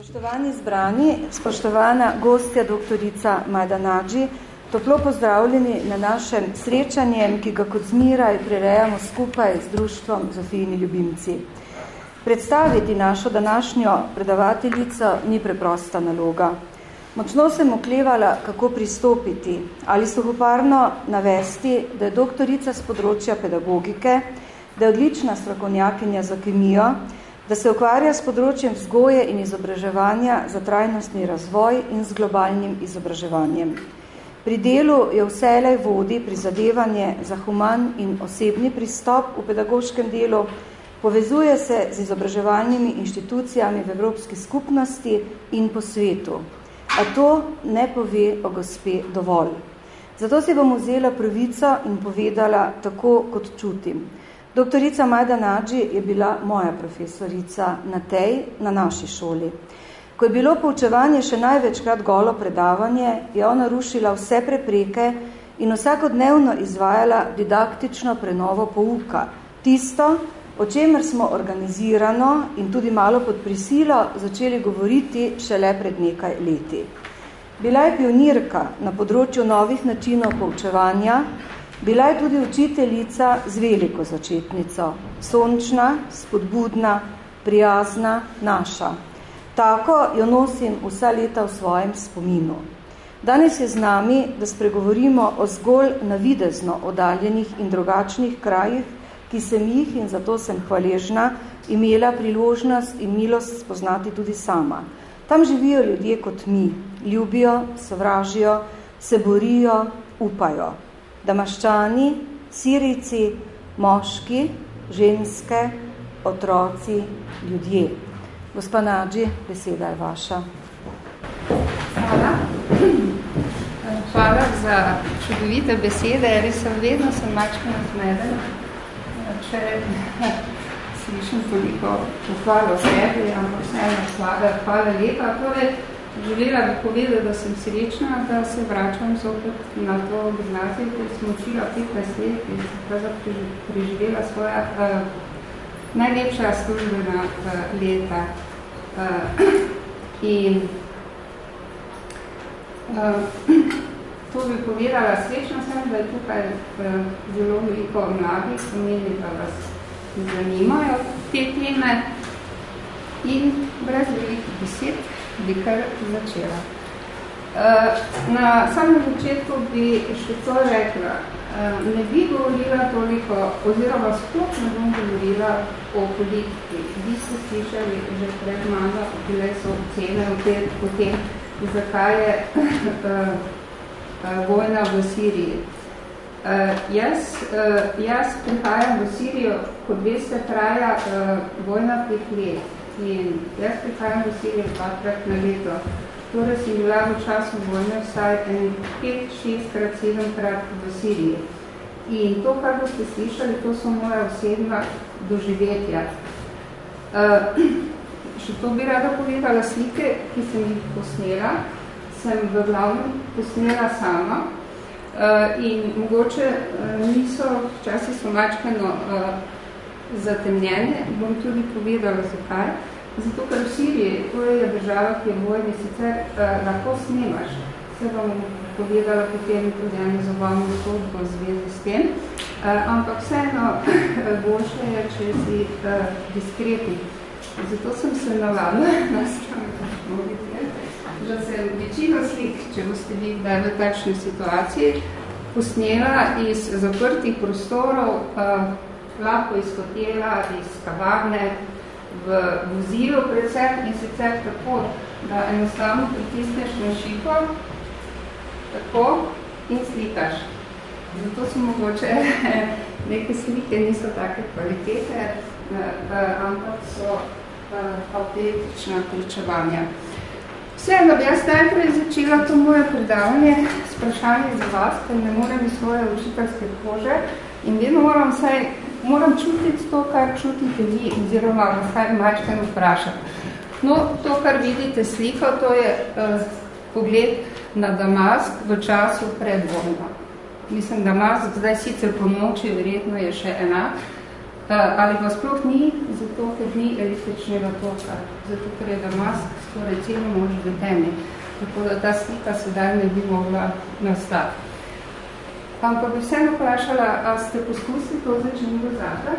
Spoštovani zbrani, spoštovana gostja doktorica Majda Nadži, toplo pozdravljeni na našem srečanjem, ki ga kot zmiraj prirejamo skupaj z društvom Zofijini ljubimci. Predstaviti našo današnjo predavateljico ni preprosta naloga. Močno sem oklevala, kako pristopiti, ali suhoparno navesti, da je doktorica z področja pedagogike, da je odlična strokovnjakinja za kemijo, da se ukvarja s področjem vzgoje in izobraževanja za trajnostni razvoj in z globalnim izobraževanjem. Pri delu je vselej vodi prizadevanje za human in osebni pristop v pedagoškem delu, povezuje se z izobraževalnimi inštitucijami v Evropski skupnosti in po svetu. A to ne pove o gospe dovolj. Zato si bom vzela pravico in povedala tako, kot čutim. Doktorica Majda Nadži je bila moja profesorica na tej, na naši šoli. Ko je bilo poučevanje še največkrat golo predavanje, je ona rušila vse prepreke in vsakodnevno izvajala didaktično prenovo pouka. Tisto, o čemer smo organizirano in tudi malo pod prisilo začeli govoriti šele pred nekaj leti. Bila je pionirka na področju novih načinov poučevanja, Bila je tudi učiteljica z veliko začetnico, sončna, spodbudna, prijazna, naša. Tako jo nosim vsa leta v svojem spominu. Danes je z nami, da spregovorimo o zgolj navidezno oddaljenih in drugačnih krajih, ki sem jih in zato sem hvaležna, imela priložnost in milost spoznati tudi sama. Tam živijo ljudje kot mi, ljubijo, sovražijo, se borijo, upajo damaščani, sirici, moški, ženske, otroci, ljudje. Gospa Nadži, beseda je vaša. Hvala. Hvala za čudovite besede. Res sem vedno sem mačka nazmeden. Če slišim toliko pohvalo sebi, ampak vseeno hvala, hvala lepa. Torej, Želela bi povedati, da sem srečna, da se vračam zopet na to gimnazijo, ki sem učila 15 let in sem preživela svoja uh, najlepša službena uh, leta. Uh, in uh, to bi povedala, srečna sem, da je tukaj uh, zelo veliko mladih, pomeni, da vas zanimajo te teme in brez velikih besed bi kar začela. Eh, na samem začetku bi še to rekla. Eh, ne bi govorila toliko, oziroma sploh ne bom govorila o politiki. Vi ste slišali že pred mano, bile so ocene o tem, zakaj je eh, vojna v Siriji. Uh, jaz, uh, jaz prihajam v Sirijo, kot veste, traja uh, vojna pet let. In jaz prihajam v Sirijo dvakrat na leto. Torej sem bila v času vojne vsaj en pet, šestkrat, sedemkrat v Siriji. In to, kar boste slišali, to so moja osebna doživetja. Uh, še to bi rada povedala slike, ki sem jih posnela. Sem v glavnem posnela sama. Uh, in mogoče uh, niso, včasih so mačkano uh, zatemnjene, bom tudi povedala zakaj. Zato, ker v Siriji, to je država, ki je vojni, sicer eh, lahko snemaš. Se bom povedala potem tudi eno zabavno zgodbo v zvezi s tem. Eh, ampak vseeno boljše je, če si eh, diskretni. Zato sem se navadila na da sem večino slik, če boste vi kdaj v takšni situaciji, posnela iz zaprtih prostorov, eh, lahko iz hotela, iz kavarne, v vozilu predvsem in sicer tako, da enostavno pritisneš na šiko, tako in slikaš. Zato so mogoče neke slike niso take kvalitete, eh, eh, ampak so eh, autentična pričevanja. Vseeno bi jaz najprej začela to moje predavanje s vprašanjem za vas, ker ne morem iz svoje učiteljske kože in vedno moram vsaj moram čutiti to, kar čutite vi, oziroma vas kaj mačke vprašati. No, to, kar vidite sliko, to je uh, pogled na Damask v času pred vojno. Mislim, Damask zdaj sicer po noči verjetno je še enak, ali pa sploh ni, zato ker ni električnega toka, zato ker je Damask skoraj celo mož v temi. Tako da ta slika sedaj ne bi mogla nastati. Ampak bi vseeno vprašala, a ste poskusili to začin do zata?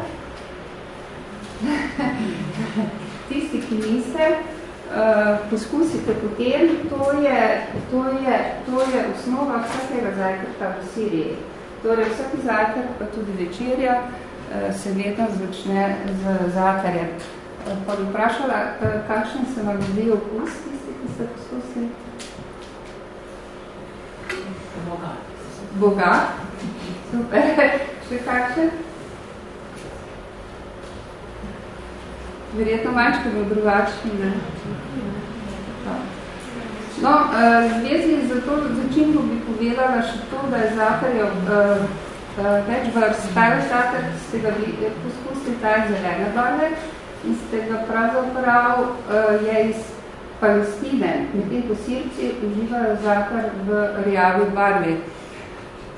Tisti, ki niste, uh, poskusite potem, to je, to, je, to je osnova vsakega zajtrka v Siriji. Torej, vsaki zajtrk, pa tudi večerja, uh, se vedno začne z zatarjem. Uh, pa bi vprašala, kakšen se vam zdi okus, tisti, ki ste poskusili? Boga. Boga. Super. Še kakšen? Verjetno manjčko bo drugačni, ne? No, v zvezi za to začinko bi povedala še to, da je zatarjev več vrst. Taj zatar ste ga poskusili, ta je zelene barve in ste ga pravzaprav je iz Palestine. Medtem ko sirci uživajo zatar v rjavi barvi.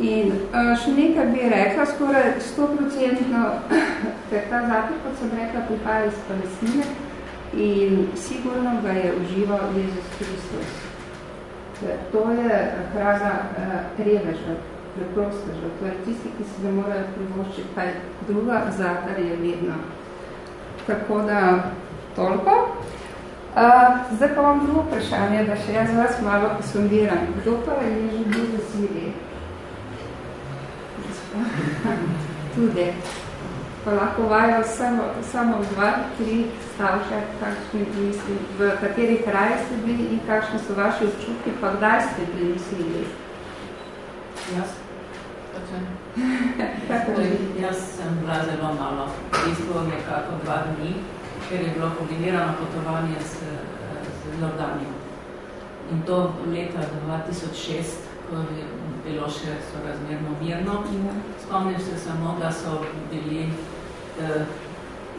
In uh, še nekaj bi rekla, skoraj 100%, ker ta zakon, kot sem rekla, prihaja iz Palestine in sigurno ga je užival Jezus Kristus. To je hrana uh, reveža, preprosteža. To je tisti, ki se ga morajo privoščiti, kaj druga zakar je vedno. Tako da toliko. Uh, zdaj pa vam drugo vprašanje, da še jaz vas malo posondiram. Kdo pa je že bil v Siriji? tudi. Pa lahko vajo samo, samo dva, tri stavše, kakšni misli, v kateri kraji ste bili in kakšni so vaši občutki, pa kdaj ste bili mislili? Jaz? Jaz sem bila zelo malo, v bistvu nekako dva dni, ker je bilo kombinirano potovanje z, z Jordanijo. In to leta 2006, ko je bilo še sorazmerno mirno. Spomnim se samo, da so bili eh,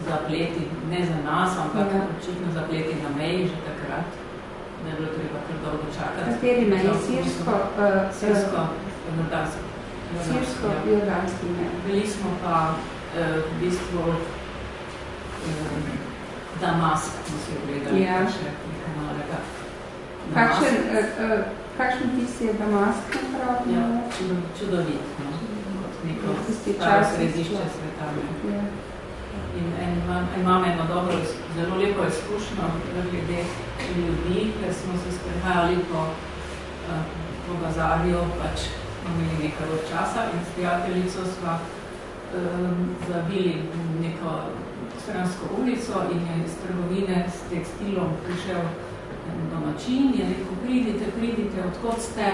zapleti, ne za nas, ampak ja. očitno zapleti na meji že takrat, je bilo treba kar dolgo čakati. Kateri meji? Sirsko? Uh, Sirsko, jordansko. Sirsko, jordanski ne. Bili smo pa eh, v bistvu eh, Damask, smo si ogledali, ja. še nekaj malega. Kakšen, Kakšen tis je Damask naprav? Ja, čudovit, no. kot neko pravo središče sveta. Ja. In en, imam, imam eno dobro, zelo lepo izkušnjo glede ljudi, ker smo se sprehajali po, uh, po bazarju, pač imeli nekaj časa in s prijateljico sva um, zabili neko stransko ulico in je iz trgovine s tekstilom prišel domačin, je rekel, pridite, pridite, odkot ste,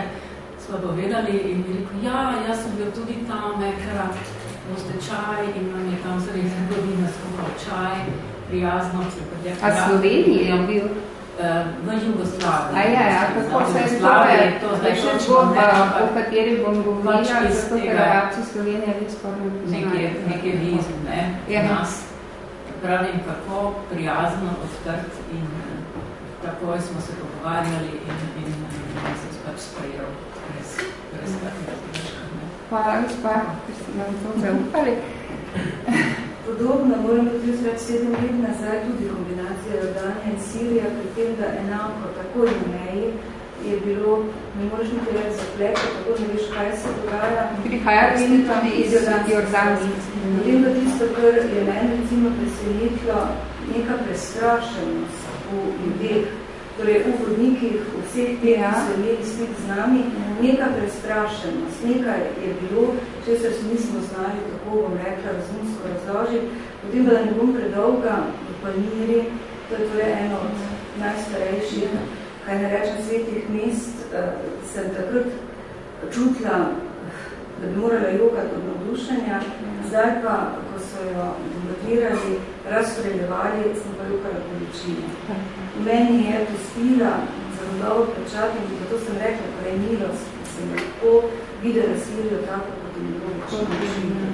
smo povedali in je rekel, ja, jaz sem bil tudi tam ekrat, boste čaj in nam je tam zelo zgodina skuhal čaj, prijazno se podjekal. A Sloveniji je bil? Eh, v Jugoslaviji. A ja, ja, kako se je to, je zdaj še zgodba, o kateri bom govorila, zato ker reakci Slovenije res pa ne poznajo. Nekje vizm, ne, ja. nas, pravim, kako prijazno, odkrt in takoj smo se pogovarjali in, in, in se pač sprejel brez, brez Hvala, gospa, ker ste nam to zaupali. Podobno moram tudi reči sedem let nazaj tudi kombinacija Jordanija in Sirija, pri tem, da enako takoj na meji je bilo, ne moreš niti reči zapleka, tako ne veš, kaj se dogaja. Prihajali ste tudi iz Jordanije. Potem da tisto, kar je meni recimo presenitlo, neka prestrašenost v ljudeh, torej v vodnikih, vseh teh, ja. ki so imeli stik z nami, neka prestrašenost, nekaj je bilo, če se nismo znali, tako bom rekla, razumsko razložiti, potem da ne bom predolga v Palmiri, to je torej eno od najstarejših, kaj ne rečem, svetih mest, uh, sem takrat čutila, da bi morala jokati od navdušenja, zdaj pa, ko so jo bombardirali, razstreljevali, sem pa jokala količine. Meni je pustila zelo dobro pečat in zato sem rekla, da je milost, da sem lahko videla Sirijo tako, kot je bilo večino.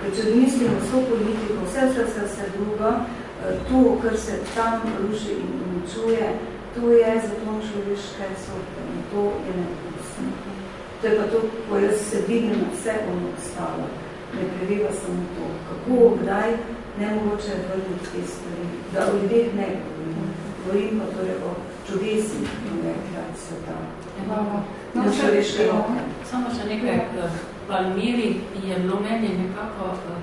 Ker če mislimo vso politiko, vse, vse, vse, vse drugo, eh, to, kar se tam ruši in uničuje, to je zato človeške sorte in to je nepustno. To je pa to, ko jaz se dignem na vse ono ostalo, ne preveva samo to, kako, kdaj, ne mogoče vrniti te stvari, da o ljudeh ne govorim. Govorim pa torej o čudesi, ki ne kraj sveta. No, no, še, samo še nekaj, Palmiri je bilo meni nekako uh,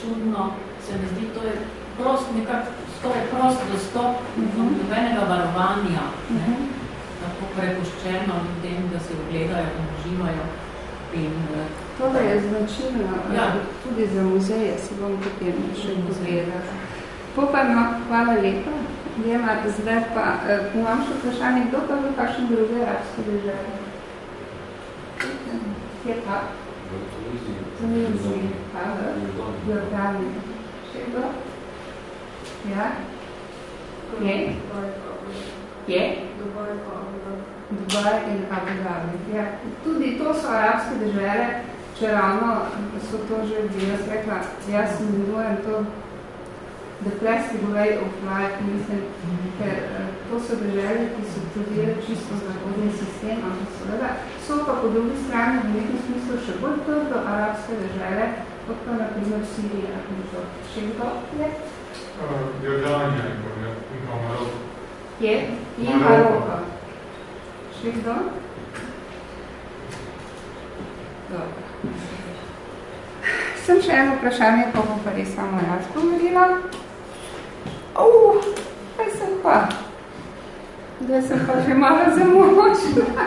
čudno, se mi zdi, to je prost, nekako, je prost dostop uh -huh. nobenega varovanja, uh -huh. tako prepuščeno ljudem, da se ogledajo in uživajo. In, uh, to je značilno ja. tudi za muzeje, se bom potem še pogledala. Popajno, hvala lepa. Jema, zdaj pa, uh, imam še vprašanje, kdo pa bi kakšen druge arabske države? Kje pa? Tuniziji. Jordaniji. Še kdo? Ja? Je? Je? Dubaj in Abu Dhabi. Ja. Tudi to so arabske države, če ravno so to že bi jaz rekla, jaz sem to the plastic way of life, mislim, ker uh, to so države, ki so tudi čisto zahodni sistem, ampak seveda so pa po drugi strani v nekem smislu še bolj trdo arabske države, kot pa na primer Sirija. Še kdo je? Uh, Jordanija in Maroko. Je? In Maroko. Še kdo? Dobro. Sem še eno vprašanje, ko bom pa res samo jaz govorila. Uf, kaj sem pa? Zdaj sem pa že malo zamočila.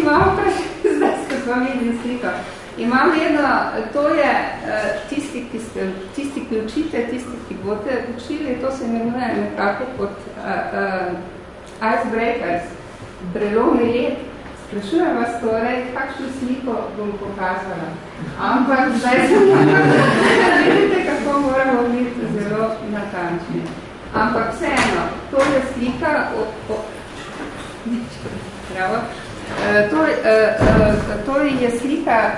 Imam še, zdaj se z vami vidim sliko. Imam jedno, to je uh, tisti, ki ste, tisti, ki učite, tisti, ki boste učili, to se imenuje nekako kot uh, uh, icebreakers, brelovni jed. Sprašujem vas torej, kakšno sliko bom pokazala. Ampak zdaj sem vidite, kako moramo biti zelo natančni. Ampak vseeno, to je slika, o, o, Bravo. E, to, e, e, to je slika,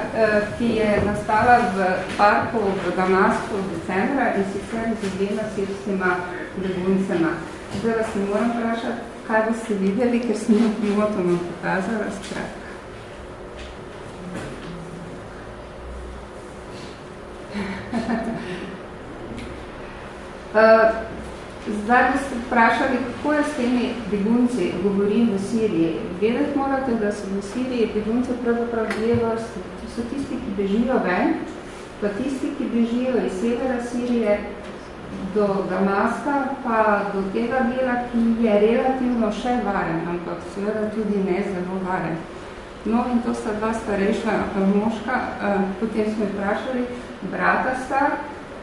ki je nastala v parku v Damasku v decembra in sicer z dvema sirskima beguncema. Zdaj vas ne moram vprašati, kaj boste videli, ker sem jo primotoma pokazala skratka. uh, Zdaj boste vprašali, kako je s temi begunci, govorim v Siriji. Vedeti morate, da so v Siriji begunci pravzaprav dve vrste. To so tisti, ki bežijo ven, pa tisti, ki bežijo iz severa Sirije do Damaska, pa do tega dela, ki je relativno še varen, ampak seveda tudi ne zelo varen. No in to sta dva starejša moška, eh, potem smo vprašali, brata sta,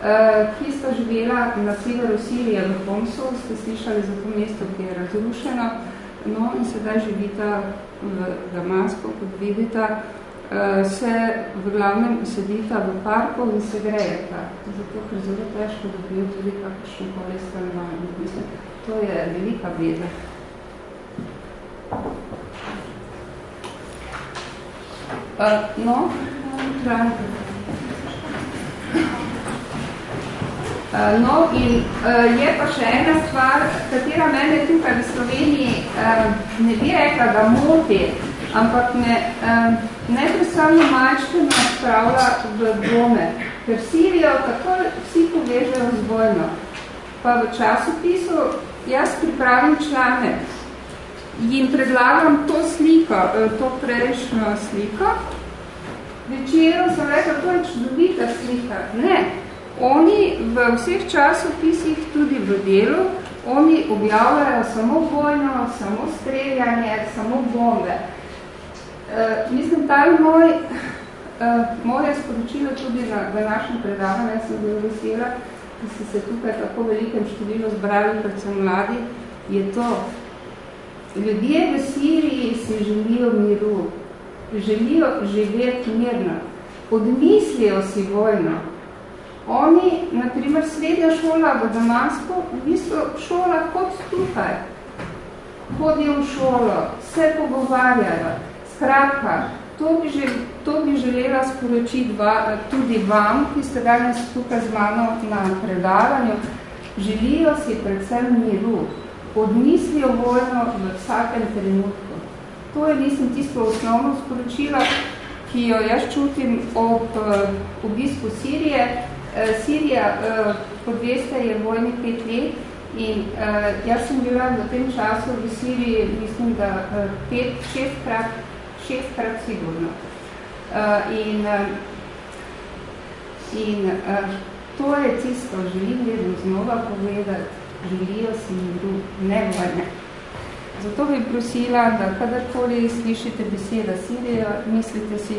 Eh, ki sta živela na severu Sirije v Homsu, ste slišali za to mesto, ki je razrušeno, no in sedaj živita v Damasku, kot vidite, eh, se v glavnem sedita v parku in se grejeta, zato ker zelo težko dobijo tudi kakšno koli stanovanje. Mislim, to je velika beda. Uh, no. Uh, no, in uh, je pa še ena stvar, katera mene tukaj v Sloveniji uh, ne bi rekla, da moti, ampak me uh, neprestavno majčkeno spravlja v dome, ker Sirijo tako vsi povežejo z vojno. Pa v časopisu jaz pripravim članek in predlagam to sliko, to prejšnjo sliko. Večero sem rekla, to je čudovita slika. Ne, Oni v vseh časopisih, tudi v delu, oni objavljajo samo vojno, samo streljanje, samo bombe. E, mislim, ta moj, e, moje sporočilo tudi na, v našem predavanju, jaz sem bil vesela, da si se tukaj tako velikem številu zbrali, predvsem mladi, je to. Ljudje v Siriji si želijo miru, želijo živeti mirno, odmislijo si vojno, Oni, na primer, srednja šola v Damasku, v bistvu šola kot tukaj. Hodijo v šolo, se pogovarjajo. Skratka, to bi, žel, to bi želela sporočiti va, tudi vam, ki ste danes tukaj z mano na predavanju. Želijo si predvsem miru, odmislijo vojno v vsakem trenutku. To je, mislim, tisto osnovno sporočilo, ki jo jaz čutim ob uh, obisku Sirije, Sirija, po 200 je vojni pet let in jaz sem bila v tem času v Siriji, mislim, da pet, šestkrat, šestkrat sigurno. In, in to je tisto, želim vedno znova povedati, želijo si miru, ne vojne. Zato bi prosila, da kadarkoli slišite beseda Sirija, mislite si,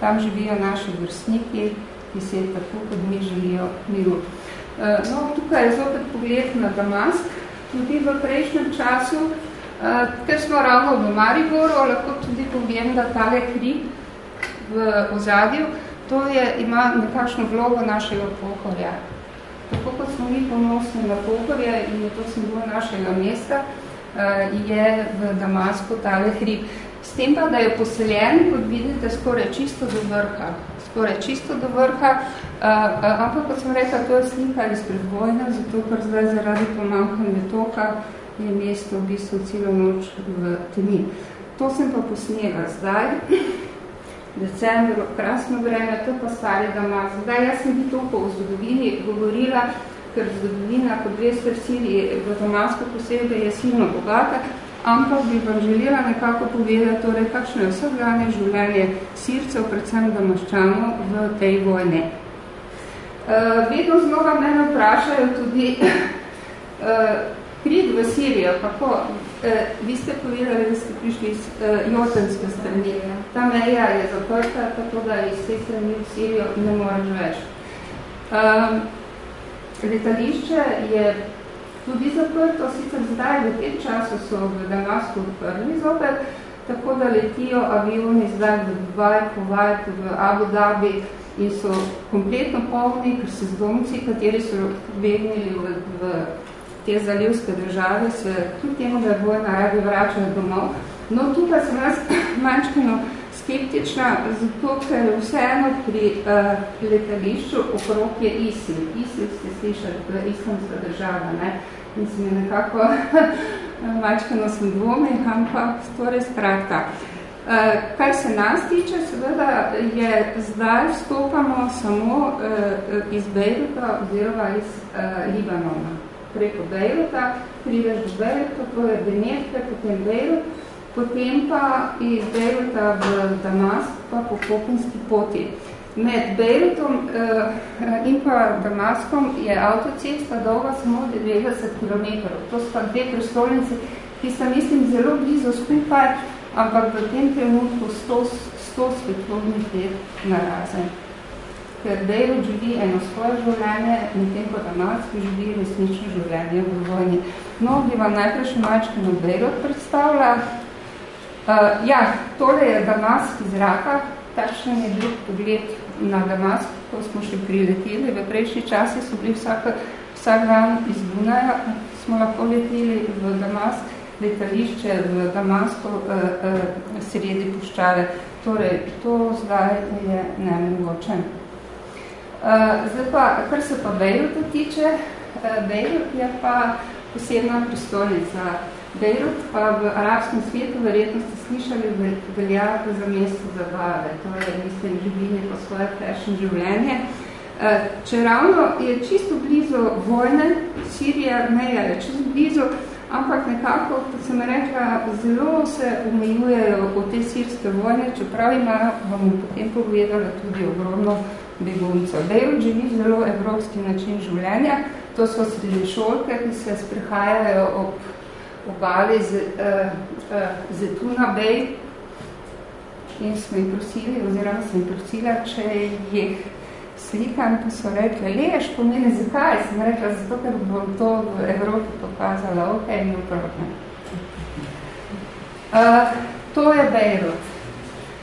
tam živijo naši vrstniki, ki se tako kot mi želijo miru. Eh, no, tukaj je zopet pogled na Damask. Tudi v prejšnjem času, ker smo ravno v Mariboru, lahko tudi povem, da tale krik v ozadju, to je, ima nekakšno vlogo našega pohorja. Tako kot smo mi ponosni na pohorje in je to simbol našega mesta, Eh, je v Damasku tale hrib. S tem pa, da je poseljen, kot vidite, skoraj čisto do vrha. Skoraj čisto do vrha, uh, ampak kot sem rekla, to je slika izpred vojne, zato ker zdaj zaradi pomankanja toka je mesto v bistvu celo noč v temi. To sem pa posnela zdaj, decembru, krasno vreme, to pa stari Damas. Zdaj, jaz sem bi to po zgodovini govorila, ker zgodovina, kot veste, v Siriji, v Damasku posebej je silno bogata, ampak bi vam želela nekako povedati, torej, kakšno je vsakdanje življenje Sircev, predvsem domaščanov v tej vojni. Uh, vedno znova mene vprašajo tudi uh, prid v Sirijo, kako uh, vi ste povedali, da ste prišli iz uh, Jotenske strani. Ta meja je zaprta, tako da iz te strani v Sirijo ne moreš več. Uh, Letališče je tudi zaprto, sicer zdaj v tem času so v Damasku odprli zopet, tako da letijo avioni zdaj v Dubai, Kuwait, v Abu Dhabi in so kompletno polni, ker se zdomci, kateri so begnili v, v te zalivske države, se tudi temu, da je vojna radi vračajo domov. No, tukaj sem jaz manjčkeno skeptična, zato ker vseeno pri uh, letališču okrog je ISIL. ISIL ste slišali, to je islamska država, ne? In se mi nekako mačkano sem dvomi, ampak torej skratka. Uh, kar se nas tiče, seveda je zdaj vstopamo samo uh, iz Bejruta oziroma iz uh, Libanona. Preko Bejruta, prideš do Bejruta, to je Benetke, potem Bejrut, potem pa iz Bejruta v Damask pa po Kopenski poti. Med Bejrutom eh, in pa Damaskom je avtocesta dolga samo 90 km. To so dve prestolnice, ki sta mislim zelo blizu skupaj, ampak v tem trenutku 100, 100 svetovnih let narazen. Ker Bejrut živi eno svoje življenje, medtem ko Damask živi resnično življenje v vojni. No, bi vam najprej še mačkino Bejrut predstavlja, Uh, ja, tole je Damask iz zraka, takšen je bil pogled na Damask, ko smo še prileteli. V prejšnji časi so bili vsak, vsak dan iz Dunaja, smo lahko leteli v Damask, letališče v Damasku uh, uh, sredi puščave. Torej, to zdaj je nemogoče. Uh, zdaj pa, kar se pa Bejruta tiče, uh, Bejrut je pa posebna pristolnica Beirut pa v arabskem svetu verjetno ste slišali velja za mesto zabave, to je, mislim, življenje po svoje fashion življenje. Eh, če ravno je čisto blizu vojne, Sirija, meja je čisto blizu, ampak nekako, kot sem rekla, zelo se omejujejo od te sirske vojne, čeprav imajo, vam potem povedala, tudi ogromno beguncev. Beirut živi zelo evropski način življenja, to so srednješolke, ki se sprehajajo ob obali z, uh, uh, Zetuna Bay in smo jih prosili, oziroma sem jih prosila, če jih slikam, pa so rekli, leš, pomeni zakaj? Sem rekla, zato, ker bom to v Evropi pokazala, ok, no problem. Uh, to je Beirut.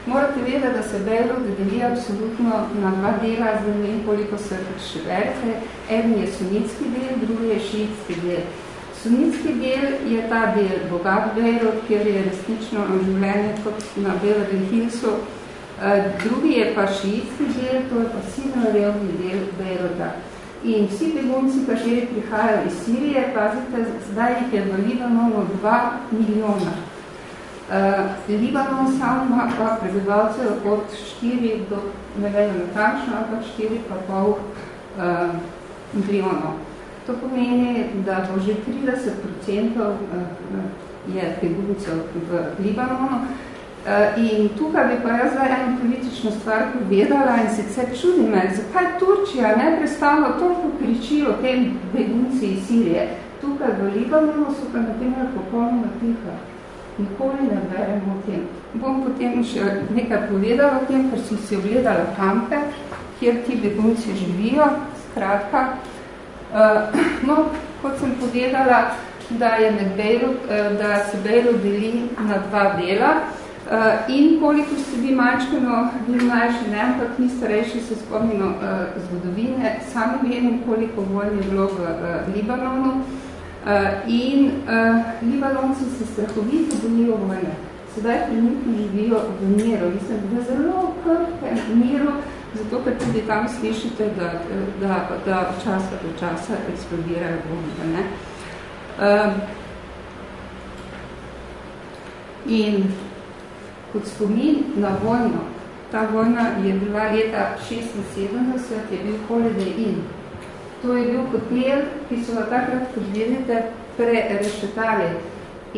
Morate vedeti, da se Beirut deli absolutno na dva dela, zdaj ne vem, koliko se še verite. En je sunitski del, drugi je šiitski del. Sunitski del je ta del bogat Beirut, kjer je resnično življenje kot na Beverly Hillsu. Eh, drugi je pa šiitski del, to je pa silno revni del Beiruta. In vsi begunci, kateri prihajajo iz Sirije, pazite, zdaj jih je v Libanonu 2 milijona. Uh, Libanon sam ima pa prebivalcev od 4 do, ne vem, natančno, ampak 4 pa pol uh, milijonov. To pomeni, da bo že 30% uh, je beguncev v Libanonu. Uh, in tukaj bi pa jaz zdaj eno politično stvar povedala in sicer čudi me, zakaj Turčija neprestavno toliko kriči o tem begunci iz Sirije. Tukaj v Libanonu so pa na primer popolnoma tiha. Nikoli ne beremo o tem. Bom potem še nekaj povedala o tem, ker sem si ogledala kampe, kjer ti begunci živijo. Skratka, uh, no, kot sem povedala, da, je med Bejrut, uh, da se Bejrut deli na dva dela, Uh, in koliko ste vi majčkano, vi mlajši ne, ampak mi starejši se spomnimo zgodovine, sami vem, koliko vojn je bilo v Libanonu. Uh, in uh, Libanonci se strahovito bojijo vojne. Sedaj trenutno živijo v miru, mislim, v zelo krhkem miru, zato ker tudi tam slišite, da, da, da časa do časa eksplodirajo bombe. Ne? Uh, in kot spomin na vojno. Ta vojna je bila leta 76, je bil Holiday Inn. To je bil hotel, ki so ga takrat, kot vidite, prerešetali.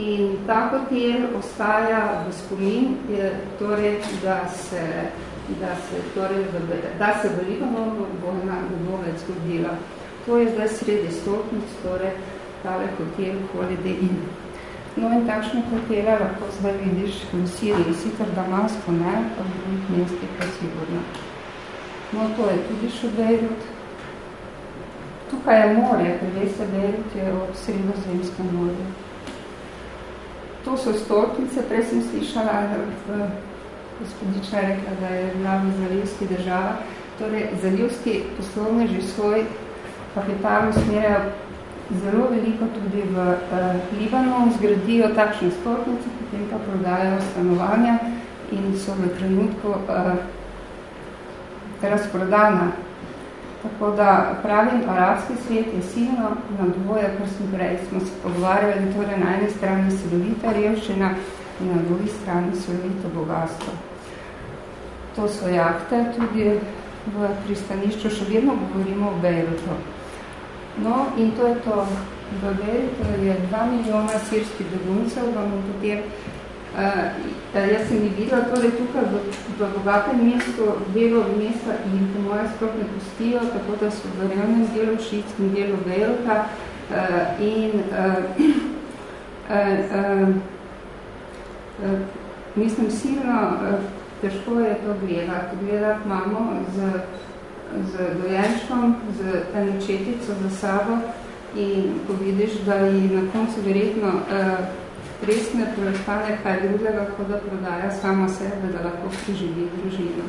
In ta hotel ostaja v spomin, je, torej, da se, da se, torej, da se v Libanonu vojna ne bo več zgodila. To je zdaj sredi stolpnic, torej tale hotel Holiday Inn. No in takšne hotele lahko zdaj vidiš v Siriji, sicer Damasko, ne, pa v drugih mestih pa sigurno. No to je tudi še Beirut. Tukaj je morje, Beirut je od sredozemske morje. To so stolpnice, prej sem slišala, gospodiča rekla, da je v zalivski država. Torej, zalivski poslovneži svoj kapital usmerjajo zelo veliko tudi v uh, Libanonu, zgradijo takšne stolpnice, potem pa prodajajo stanovanja in so v trenutku uh, razprodana. Tako da pravim, arabski svet je silno na dvoje, kar smo prej smo se pogovarjali, torej na eni strani silovita revščina in na drugi strani silovito bogatstvo. To so jahte, tudi v pristanišču še vedno govorimo o Beirutu. No, in to je to. V Beritu je 2 milijona sirskih beguncev, vam potem, uh, jaz sem jih videla, torej tukaj v, v bogatem mestu, delo mesta in po moje sploh ne pustijo, tako da so v revnem delu šitskem delu Beruta uh, in uh, uh, uh, uh, mislim, silno uh, težko je to gledati. Gledati imamo z z dojenčkom, z eno četico za sabo in ko vidiš, da ji na koncu verjetno uh, res ne preostane kaj drugega, kot da prodaja sama sebe, da lahko preživi družino.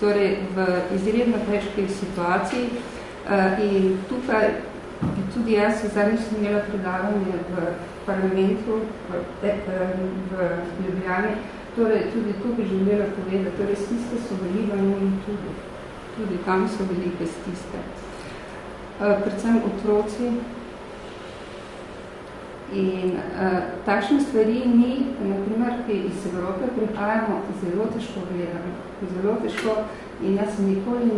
Torej, v izredno težki situaciji uh, in tukaj tudi jaz zadnjič sem imela predavanje v parlamentu v, v Ljubljani, torej tudi to bi želela povedati, torej stiske so v Libanonu tudi tudi tam so velike stiske. Uh, predvsem otroci. In uh, takšne stvari mi, na primer, ki iz Evrope prihajamo, zelo težko gledamo. Zelo težko in jaz nikoli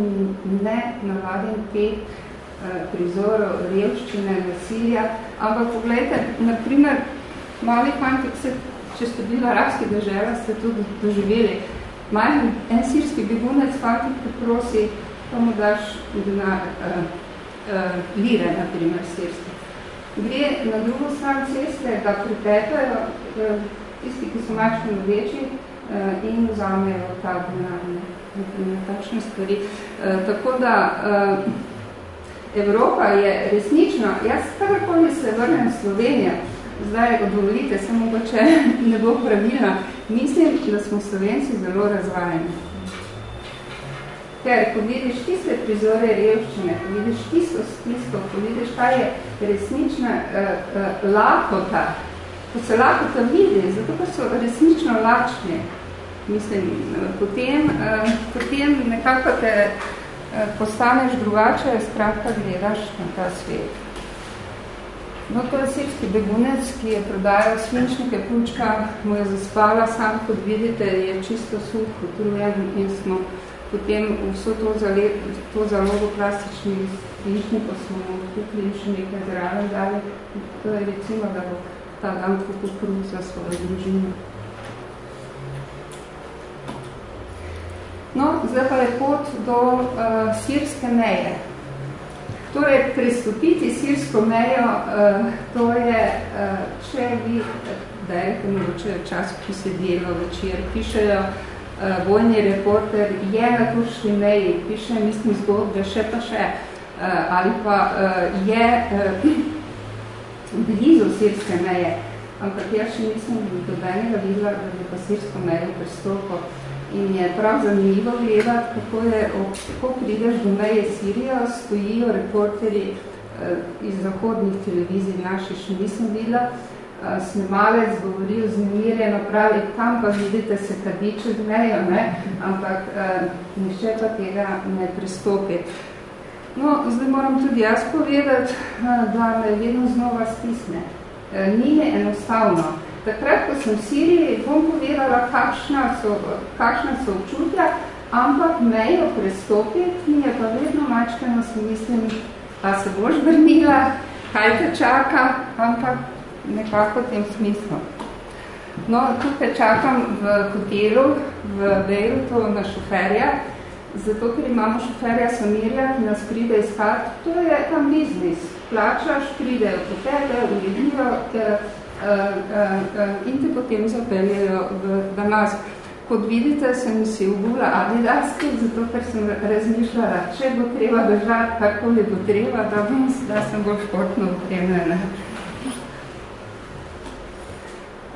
ne navadim te uh, prizorov revščine, nasilja. Ampak pogledajte, na primer, mali fantik, se, če ste bili v arabski državi, ste tudi doživeli, majhen, en sirski begunec faktik poprosi, pa mu daš denar, uh, uh, lire, na primer, sirski. Gre na drugo stran ceste, ga pripepajo uh, tisti, ki so majhni večji uh, in vzamejo ta denar, na takšne stvari. Uh, tako da Evropa je resnično, jaz kadarkoli se vrnem v Slovenijo, zdaj odvolite, samo mogoče ne bo pravilno, mislim, da smo Slovenci zelo razvajeni. Ker, ko vidiš tiste prizore revščine, ko vidiš tisto stisko, ko vidiš, kaj je resnična uh, uh, lakota, ko se lakota vidi, zato ker so resnično lačni, mislim, potem, uh, potem nekako te uh, postaneš drugače, skratka gledaš na ta svet. No, to je sirski begunec, ki je prodajal svinčnike pučka, mu je zaspala, sam kot vidite, je čisto suh, utrujen in smo potem vso to, zale, to zalogo plastičnih ličnikov smo kupili in še nekaj zraven dali. To je recimo, da bo ta dan kupil kruh za svojo družino. No, zdaj pa je pot do uh, sirske meje. Torej, prestopiti sirsko mejo, uh, to je, uh, če vi, da je mogoče čas, ki se delo večer, pišejo uh, vojni reporter, je na turški meji, piše, mislim, zgodbe, še pa še, uh, ali pa uh, je blizu sirske meje, ampak jaz še nisem dobenega videla, da bi pa sirsko mejo prestopil. In je prav zanimivo gledati, kako, je, kako prideš do meje Sirijo, stojijo reporteri iz zahodnih televizij, naši še nisem videla, Eh, snemalec govoril zmirjeno, pravi, tam pa vidite se kadiče z mejo, ne? ampak eh, nišče pa tega ne pristopi. No, zdaj moram tudi jaz povedati, da me vedno znova stisne. Ni mi enostavno. Takrat, ko sem v Siriji, bom povedala, kakšna so, kakšna so občutja, ampak mejo prestopiti mi je pa vedno mačkano, si mislim, a se boš vrnila, kaj te čaka, ampak nekako v tem smislu. No, tukaj čakam v hotelu v Beirutu na šoferja, zato ker imamo šoferja Samirja, ki nas pride iskat. To je tam biznis. Plačaš, pridejo po tebe, uredijo te, uh, uh, uh, in te potem zapeljajo v Damask. Kot vidite, sem si obula Adidaski, zato ker sem razmišljala, če bo treba držati, karkoli bo treba, da, bom, da sem bolj športno upremljena.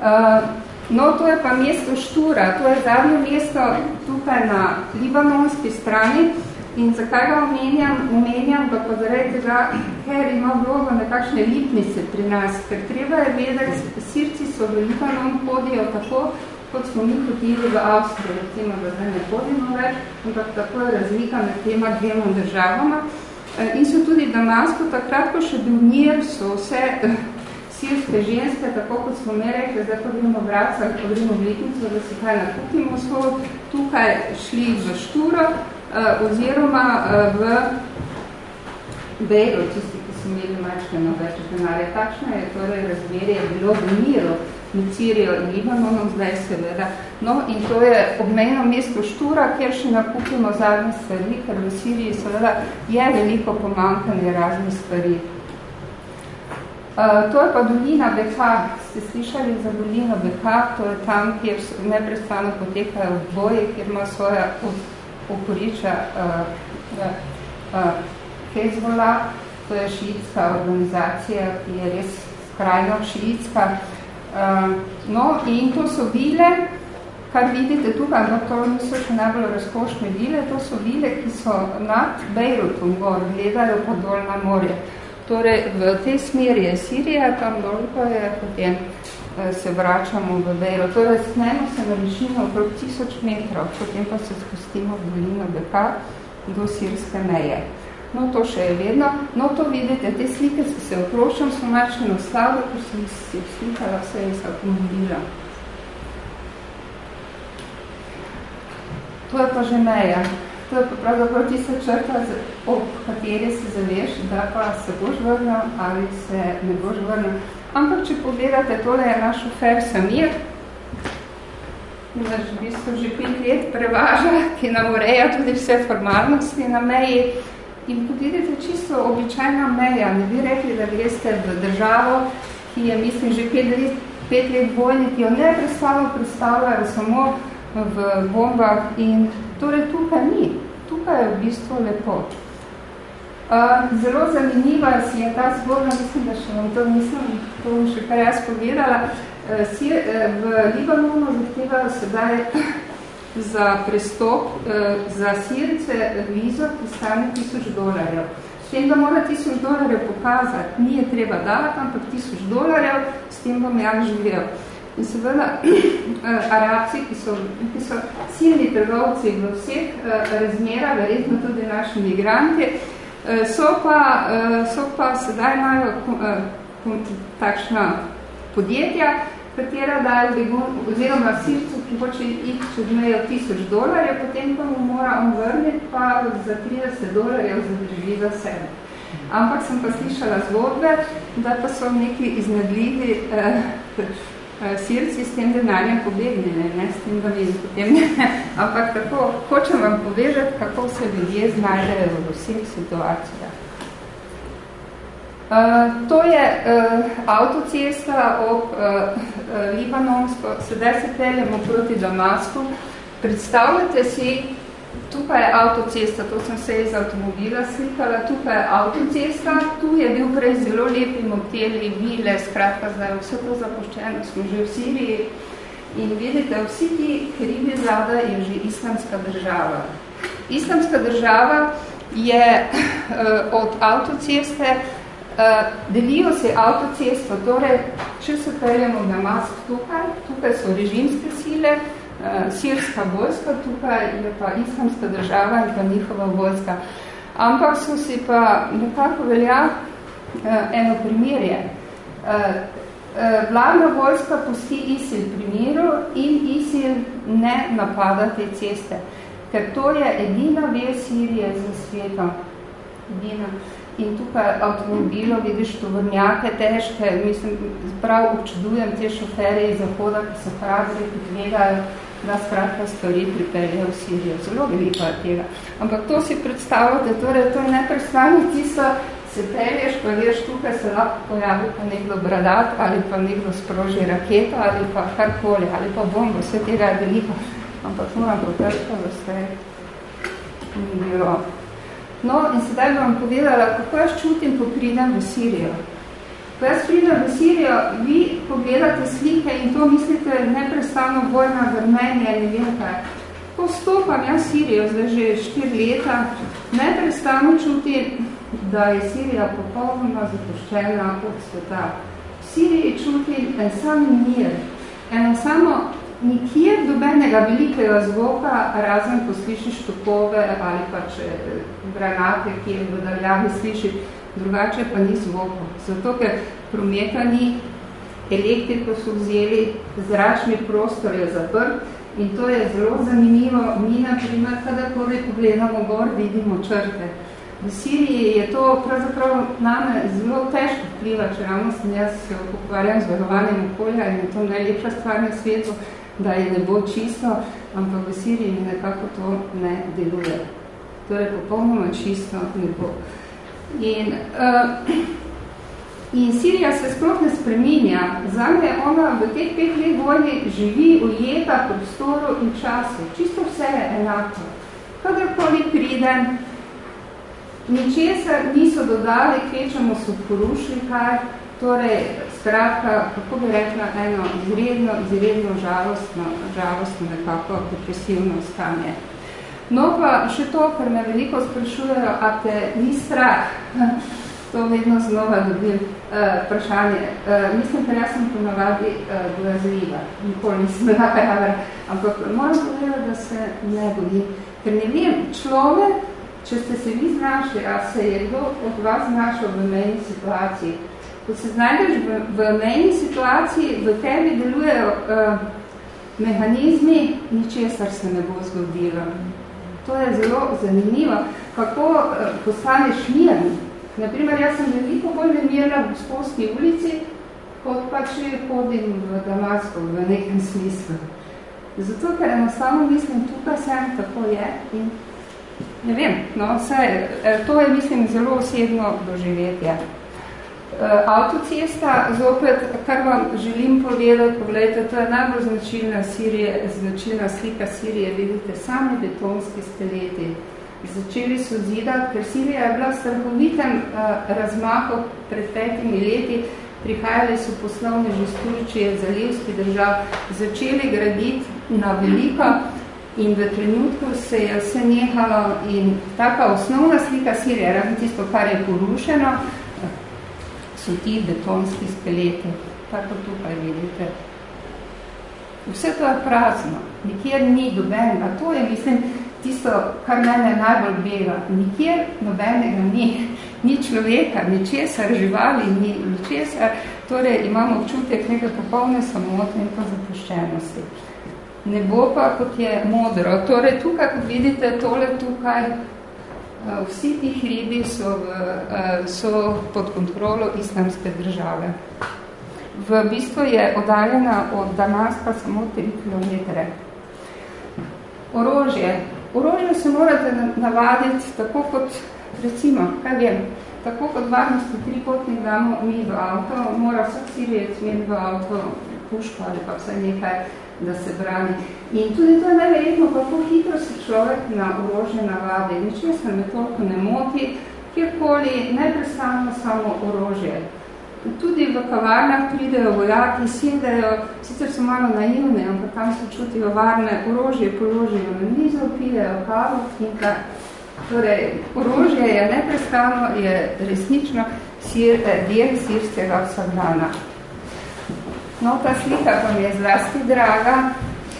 Uh, no, to je pa mesto Štura, to je zadnje mesto tukaj na libanonski strani. In zakaj ga omenjam? Omenjam ga pa zaradi tega, ker ima vlogo nekakšne lipnice pri nas, ker treba je vedeti, sirci so v Libanon hodijo tako, kot smo mi hodili v Avstriji, recimo, da zdaj ne hodimo več, ampak tako je razlika med tema dvema državama. Eh, in so tudi v Damasku, takrat, ko še bil mir, so vse sirske ženske, tako kot smo me rekli, zdaj pa gremo vraca, ko gremo v letnico, da se kaj nakupimo, so tukaj šli v Šturo uh, oziroma uh, v Bejro, tisti, ki so imeli mačkeno več denarja. Takšno je torej razmerje bilo v miru med Sirijo in Libanonom, zdaj seveda. No, in to je obmejno mesto Štura, kjer še nakupimo zadnje stvari, ker v Siriji seveda je veliko pomankanje raznih stvari. Uh, to je pa dolina Beka. Ste slišali za dolino Beka? To je tam, kjer neprestano potekajo boje, kjer ima svoja oporiča uh, uh, Hezbollah. To je šiitska organizacija, ki je res skrajno šiitska. Uh, no, in to so vile, kar vidite tukaj, no, to niso še najbolj razkošne vile, to so vile, ki so nad Beirutom gor, gledajo pa dol na morje. Torej, v tej smeri je Sirija, tam dol pa je, potem eh, se vračamo v Bejro. Torej, snemo se na višino okrog tisoč metrov, potem pa se spustimo v dolino Beka do sirske meje. No, to še je vedno. No, to vidite, te slike se, se oprošam, so mačne naslave, ko sem si slikala vse iz avtomobila. To je pa že meja to je pravzaprav tista črta, ob kateri se zaveš, da pa se boš vrnil ali se ne boš vrnil. Ampak, če pogledate, tole je naš šofer Samir, naš v bistvu že pet let prevaža, ki nam ureja tudi vse formalnosti na meji. In vidite, čisto običajna meja. Ne bi rekli, da greste v državo, ki je, mislim, že pet let, pet let vojni, ki jo ne predstavljajo, predstavljajo samo v bombah in torej tukaj ni tukaj je v bistvu lepo. Uh, zelo zanimiva si je ta zgodba, mislim, da še vam to nisem, to bom še kar jaz povedala. Uh, si, uh, v Libanonu zahtevajo sedaj za prestop uh, za sirce vizo, ki stane tisoč dolarjev. S tem, da mora tisoč dolarjev pokazati, ni je treba dati, ampak tisoč dolarjev, s tem bom jaz živel. In seveda uh, Arabci, ki so, ki so silni trgovci v vseh uh, razmerah, verjetno tudi naši migranti, uh, so, pa, so pa sedaj imajo takšna podjetja, katera daje begun, oziroma sircu, ki hoče iti čez mejo tisoč dolarjev, potem pa mu mora on vrniti, pa za 30 dolarjev zadrži za sebe. Ampak sem pa slišala zgodbe, da pa so neki iznadljivi eh, eh, sirci s tem denarjem pobegnili, ne s tem, da bi potem ne. Ampak tako, hočem vam povedati, kako se ljudje znajdejo v vseh situacijah. Uh, to je uh, avtocesta ob uh, uh, Libanonsko, sedaj se peljemo proti Damasku. Predstavljate si, tukaj je avtocesta, to sem se iz avtomobila slikala, tukaj je avtocesta, tu je bil prej zelo lepi moteli, vile, skratka, zdaj vse to zapoščeno, smo že v Siriji. In vidite, vsi ti krivi zada je že islamska država. Islamska država je uh, od avtoceste Uh, delijo se avtocesto, torej, če se peljemo na Mask tukaj, tukaj so režimske sile, sirska vojska, tukaj je pa islamska država in pa njihova vojska. Ampak so si pa nekako velja uh, eno primerje. Uh, vladna vojska pusti ISIL primeru in ISIL ne napada te ceste, ker to je edina ve Sirije za svetom. Edina in tukaj avtomobilo, vidiš tovornjake težke, mislim, prav občudujem te šofere iz Zahoda, ki so hrabri, ki gledajo, da skratka stvari pripeljejo v Sirijo. Zelo veliko je tega. Ampak to si predstavljate, torej to je neprestano tisto, se pelješ, pa veš, tukaj se lahko pojavi pa nekdo bradat, ali pa nekdo sproži raketo, ali pa karkoli, ali pa bombo, vse tega je veliko. Ampak moram povedati, da vse ni bilo. No, in sedaj vam povedala, kako jaz čutim, ko pridem v Sirijo. Ko jaz pridem v Sirijo, vi pogledate slike in to mislite neprestano vojna vrmenje, ne vem kaj. Ko stopam jaz Sirijo, zdaj že štiri leta, neprestano čutim, da je Sirija popolnoma zapuščena od sveta. V Siriji čutim en sam mir, eno samo nikjer dobenega velikega zvoka, razen ko slišiš topove ali pa če granate, ki je v daljavi sliši, drugače pa ni zvoka. Zato, ker prometa ni, elektriko so vzeli, zračni prostor je zaprt in to je zelo zanimivo. Mi, na primer, kadarkoli pogledamo gor, vidimo črte. V Siriji je to pravzaprav name zelo težko vpliva, če ravno sem jaz se ukvarjam z varovanjem okolja in je to najlepša stvar na svetu, da je ne bo čisto, ampak v Siriji nekako to ne deluje. Torej, popolnoma čisto ne bo. In, uh, in Sirija se sploh ne spreminja. Zame ona v teh pet let vojni živi ujeta prostoru in času. Čisto vse je enako. Kadarkoli pridem, ničesar niso dodali, kvečemo so porušili kaj, Torej, skratka, kako bi rekla, eno izredno, izredno žalostno, žalostno nekako depresivno stanje. No pa še to, kar me veliko sprašujejo, a te ni strah, to vedno znova dobim uh, vprašanje. Uh, mislim, ker jaz sem ponovadi uh, bojazljiva, nikoli nisem bila pravra, ampak moram povedati, da se ne bojim. Ker ne vem, človek, če ste se vi znašli, a se je kdo od vas znašel v meni situaciji, ko se znajdeš v, v mejni situaciji, v tebi delujejo uh, mehanizmi, ničesar se ne bo zgodilo. To je zelo zanimivo, kako uh, postaneš miren. Naprimer, jaz sem veliko bolj nemirna v Gospodski ulici, kot pa če hodim v Damasko v nekem smislu. Zato, ker enostavno mislim, tukaj sem, tako je in ne vem, no, vse, to je, mislim, zelo osebno doživetje. Eh, avtocesta, zopet, kar vam želim povedati, pogledajte, to je najbolj značilna, Sirije, značilna slika Sirije, vidite, sami betonski steleti. Začeli so zidati, ker Sirija je bila strahovitem uh, razmahu pred petimi leti, prihajali so poslovne že z Turčije, zalivski držav, začeli graditi na veliko in v trenutku se je vse nehalo in taka osnovna slika Sirije, razen tisto, kar je porušeno, so ti betonski skeleti, tako tukaj vidite. Vse to je prazno, nikjer ni dobenega. To je, mislim, tisto, kar mene najbolj bega. Nikjer nobenega ni, ni človeka, ni česar živali, ni česar. Torej imamo občutek neke popolne samote in pa zapuščenosti. Ne bo pa, kot je modro. Torej tukaj, kot vidite, tole tukaj, vsi ti hribi so, v, eh, so pod kontrolo islamske države. V bistvu je oddaljena od Damaska samo 3 km. Orožje. Orožje se morate navaditi tako kot, recimo, kaj vem, tako kot varnosti trikotnik damo mi v avto, mora vsak sirijec imeti v avto puško ali pa vse nekaj, da se brani. In tudi to je najverjetno, kako hitro se človek na orožje navadi. Nič se me toliko ne moti, kjerkoli neprestano samo orožje. Tudi v kavarnah pridejo vojaki, sedajo, sicer so malo naivne, ampak tam se čutijo varne, orožje položijo na mizo, pijejo kavo in kaj. Torej, orožje je neprestano, je resnično sir, eh, del sirskega vsakdana. No, ta slika pa mi je zlasti draga.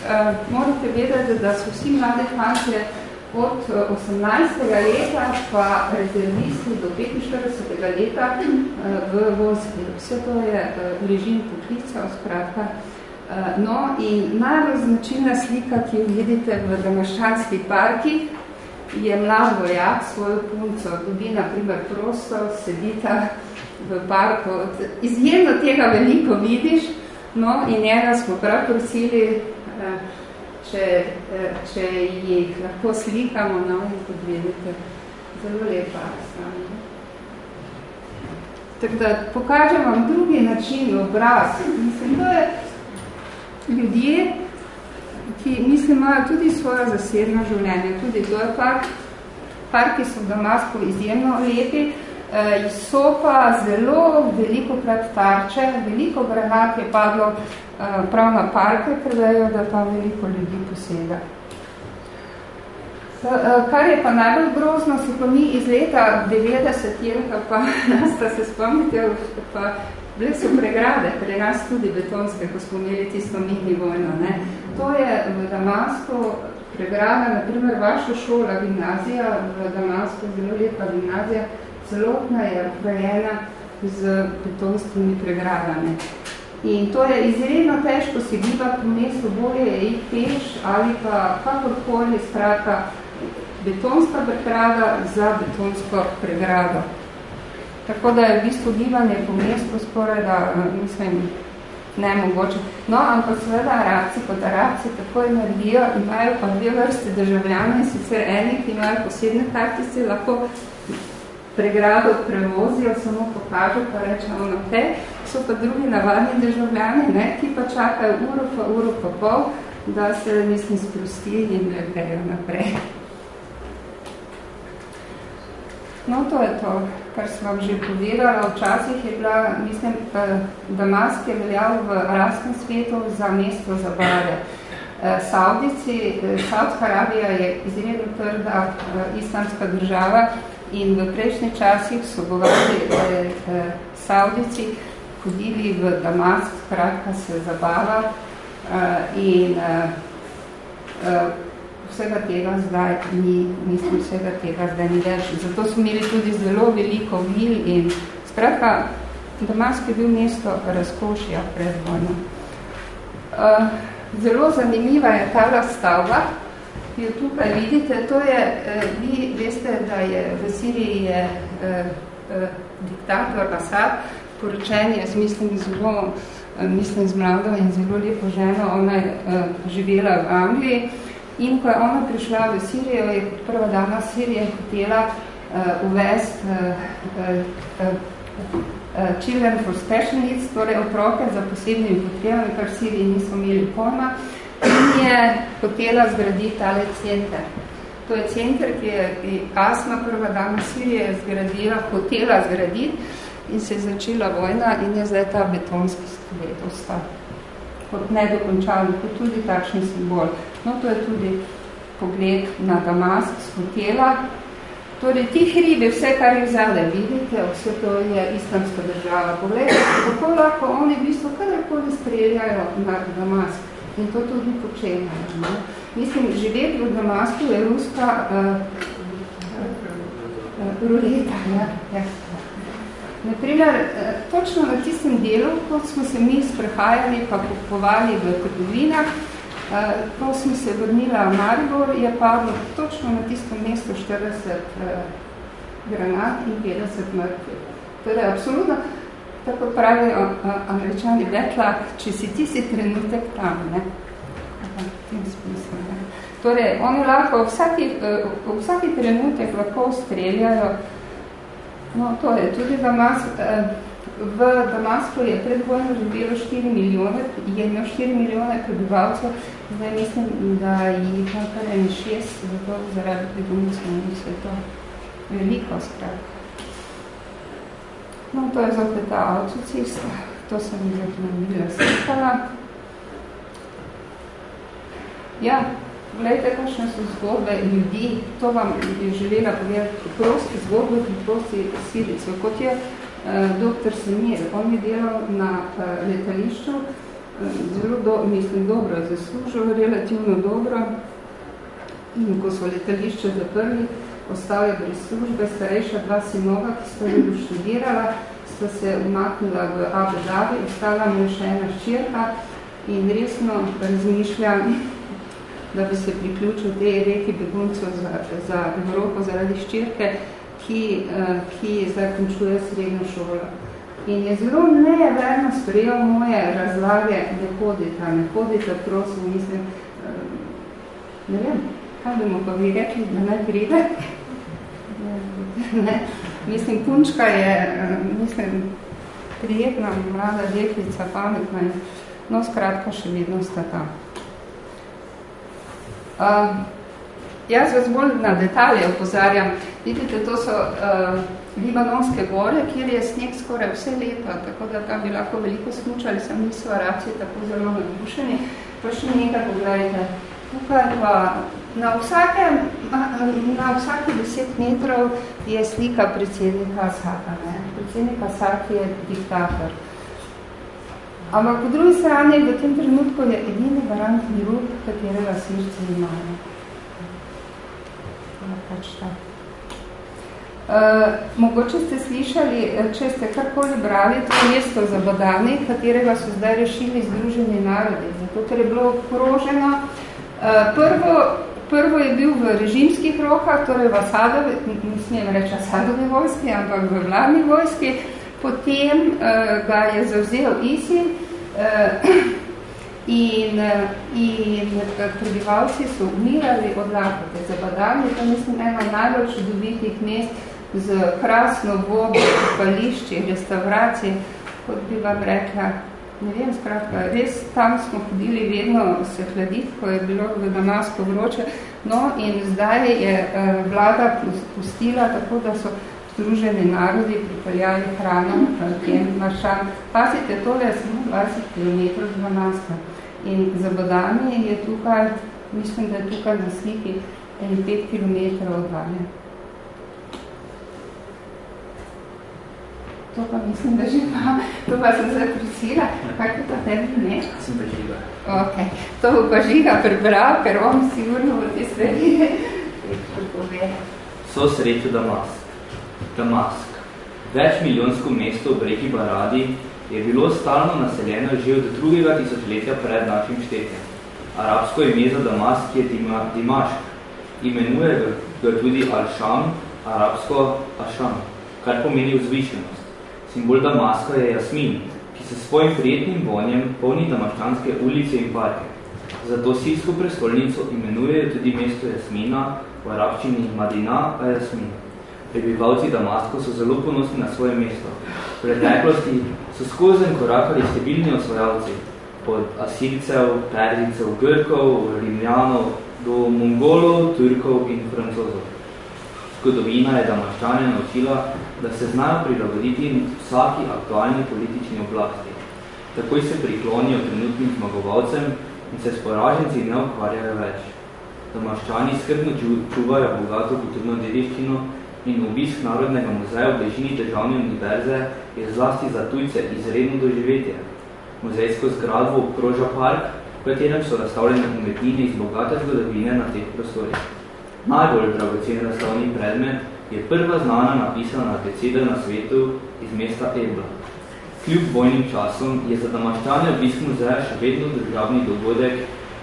Uh, morate vedeti, da so vsi mlade fantje od 18. leta pa rezervisti do 45. leta v vojski. Vse to je režim poklica, skratka. No in najbolj značilna slika, ki jo vidite v Damaščanski parki, je mlad vojak svojo punco, dobi na primer prostor, sedita v parku. Izjemno tega veliko vidiš, no in njega smo prav prosili, če, eh, če jih lahko slikamo, no, in kot vidite, zelo lepa stanje. Tako da pokažem vam drugi način obraz. Mislim, to je ljudje, ki mislim, imajo tudi svoje zasebno življenje. Tudi to je park, parki so v Damasku izjemno lepi, Eh, so pa zelo veliko krat tarče, veliko granat je padlo eh, prav na parke, ker vejo, da tam veliko ljudi poseda. Eh, kar je pa najbolj grozno, so pa mi iz leta 90 jelka, pa nas se spomnite, pa bile so pregrade, pri nas tudi betonske, ko smo imeli tisto mini vojno. Ne. To je v Damasku pregrada, naprimer vaša šola, gimnazija, v Damasku zelo lepa gimnazija, celotna je okrojena z betonskimi pregradami. In to je izredno težko si biva po mestu, bolje je iti peš ali pa kakorkoli skrata betonska pregrada za betonsko pregrado. Tako da je v bistvu bivanje po mestu skoraj da, mislim, ne mogoče. No, ampak seveda arabci kot arabci tako energijo imajo pa dve vrste državljane, sicer eni, ki imajo posebne kartice, lahko pregrado prevozijo, samo pokažu, pa rečemo na te, so pa drugi navadni državljani, ne, ki pa čakajo uro pa uro pa pol, da se mislim sprosti in grejo naprej. No, to je to, kar sem vam že povedala. Včasih je bila, mislim, Damask je veljal v arabskem svetu za mesto za bare. Eh, Saudici, eh, Saudska Arabija je izredno trda eh, islamska država, In v prejšnji časih so govorili, da je eh, Saudici hodili v Damask, kratka se zabava eh, in eh, eh, vsega tega zdaj ni, mislim, vsega tega zdaj ni več. Zato smo imeli tudi zelo veliko vil in skratka, Damask je bil mesto razkošja pred vojno. Eh, zelo zanimiva je ta stavba, jo tukaj vidite, to je, eh, vi veste, da je v Siriji je eh, eh, diktator Assad, poročen je, mislim, zelo, eh, mislim, z mlado in zelo lepo ženo, ona je eh, živela v Angliji. In ko je ona prišla v Sirijo, je prva dama Sirije hotela eh, uvesti eh, eh, eh, children for special needs, torej otroke za posebnimi potrebami, kar v Siriji niso imeli pojma, in je hotela zgraditi tale center. To je center, ki je Asma prva dama Sirije zgradila, hotela zgraditi in se je začela vojna in je zdaj ta betonski skelet ostal kot nedokončalni, kot tudi takšni simbol. No, to je tudi pogled na Damask z hotela. Torej, ti hribi, vse, kar jih zale vidite, vse to je islamska država. Poglejte, kako lahko oni v bistvu kadarkoli streljajo na Damask. In to tudi počenjajo. No? Mislim, živeti v Damasku je ruska uh, uh, ruleta. Ja? Ja. Naprimer, eh, točno na tistem delu, ko smo se mi sprehajali pa kupovali v trgovinah, ko smo se vrnila v Maribor, je padlo točno na tistem mestu 40 eh, granat in 50 mrtvih. Torej, absolutno, tako pravijo američani, betlak, če si ti si trenutek tam, ne? Torej, oni lahko vsaki, vsaki trenutek lahko streljajo No, to je tudi Damask. Eh, v Damasku je pred vojno živelo 4 milijone, je imel 4 milijone prebivalcev, zdaj mislim, da jih en šest, zato zaradi beguncev vse to veliko skrat. No, to je zopet ta avtocista, to sem zapremila slikala. Ja, Glejte, kakšne so zgodbe ljudi, to vam bi želela povedati, prosti zgodbe, prosti silico. Kot je uh, dr. Semir, on je delal na uh, letališču, uh, zelo do, mislim, dobro zaslužil, relativno dobro. In ko so letališče zaprli, ostale brez službe, starejša dva sinova, ki sta jo študirala, sta se umaknila v Abu Dhabi, ostala mu še ena ščirka in resno razmišljam, da bi se priključil tej reki beguncev za, za Evropo zaradi ščirke, ki, uh, ki zdaj končuje srednjo šolo. In je zelo neverno sprejel moje razlage, ne hodite, ne hodite, prosim, mislim, uh, ne vem, kaj bi mu pa vi rekli, da ne pride? ne. Mislim, punčka je, uh, mislim, prijetna, mlada deklica, pametna, no, skratka, še vedno sta tam. Uh, jaz vas bolj na detalje opozarjam. Vidite, to so uh, libanonske gore, kjer je sneg skoraj vse leto, tako da tam bi lahko veliko smučali, sem niso arabci tako zelo nadušeni. Pa še nekaj pogledajte. Tukaj pa na, vsakem, na vsake deset metrov je slika predsednika Asata. Ne? Predsednik Asat je diktator. Ampak po drugi strani, v tem trenutku je edini garant miru, katerega srce imajo. Pač uh, mogoče ste slišali, eh, če ste karkoli brali, to je mesto za Badani, katerega so zdaj rešili Združeni narodi, zato ker je bilo okroženo. Uh, prvo, prvo je bil v režimskih rokah, torej v Asadovi, ne smem reči Asadovi vojski, ampak v vladni vojski, potem uh, ga je zavzel ISIL uh, in, uh, in prebivalci so umirali od lakote. Zabadanje, to mislim ena najbolj čudovitih mest z krasno vodo, pališči, restauracije, kot bi vam rekla, ne vem, skratka, res tam smo hodili vedno se hladiti, ko je bilo v Damasku vroče, no in zdaj je uh, vlada pustila tako, da so Združeni narodi pripeljali hrano tem maršam. Pazite, tole je samo 20 km z Damaska. In za Badami je tukaj, mislim, da je tukaj na sliki 5 km od To pa mislim, da že ima, to pa sem zdaj prisila. Kaj to tebi, ne? Sem pa žiga. Ok, to bo pa žiga prebral, ker on sigurno v te stvari So srečo Damask. Damask. Več milijonsko mesto v reki Baradi je bilo stalno naseljeno že od drugega tisočletja pred našim štetjem. Arabsko ime za Damask je Dima, Dimašk. Imenuje ga tudi Al-Sham, arabsko Asham, kar pomeni vzvišenost. Simbol Damaska je jasmin, ki se svojim prijetnim vonjem polni damaščanske ulice in parke. Zato sirsko prestolnico imenujejo tudi mesto Jasmina, v arabčini Madina a Jasmin. Prebivalci Damasko so zelo ponosni na svoje mesto. V preteklosti so skozen korakali številni osvajalci, od Asilcev, Perzicev, Grkov, Rimljanov, do Mongolov, Turkov in Francozov. Zgodovina je damaščane naučila, da se znajo prilagoditi vsaki aktualni politični oblasti. Takoj se priklonijo trenutnim zmagovalcem in se s poraženci ne ukvarjajo več. Damaščani skrbno čuvajo bogato kulturno dediščino in obisk Narodnega muzeja v bližini državne univerze je zlasti za tujce izredno doživetje. Muzejsko zgradbo obkroža park, v katerem so razstavljene umetnine iz bogate zgodovine na teh prostorih. Najbolj dragocen razstavni predmet je prva znana napisana beseda na svetu iz mesta Ebla. Kljub vojnim časom je za damaščanje obisk muzeja še vedno državni dogodek,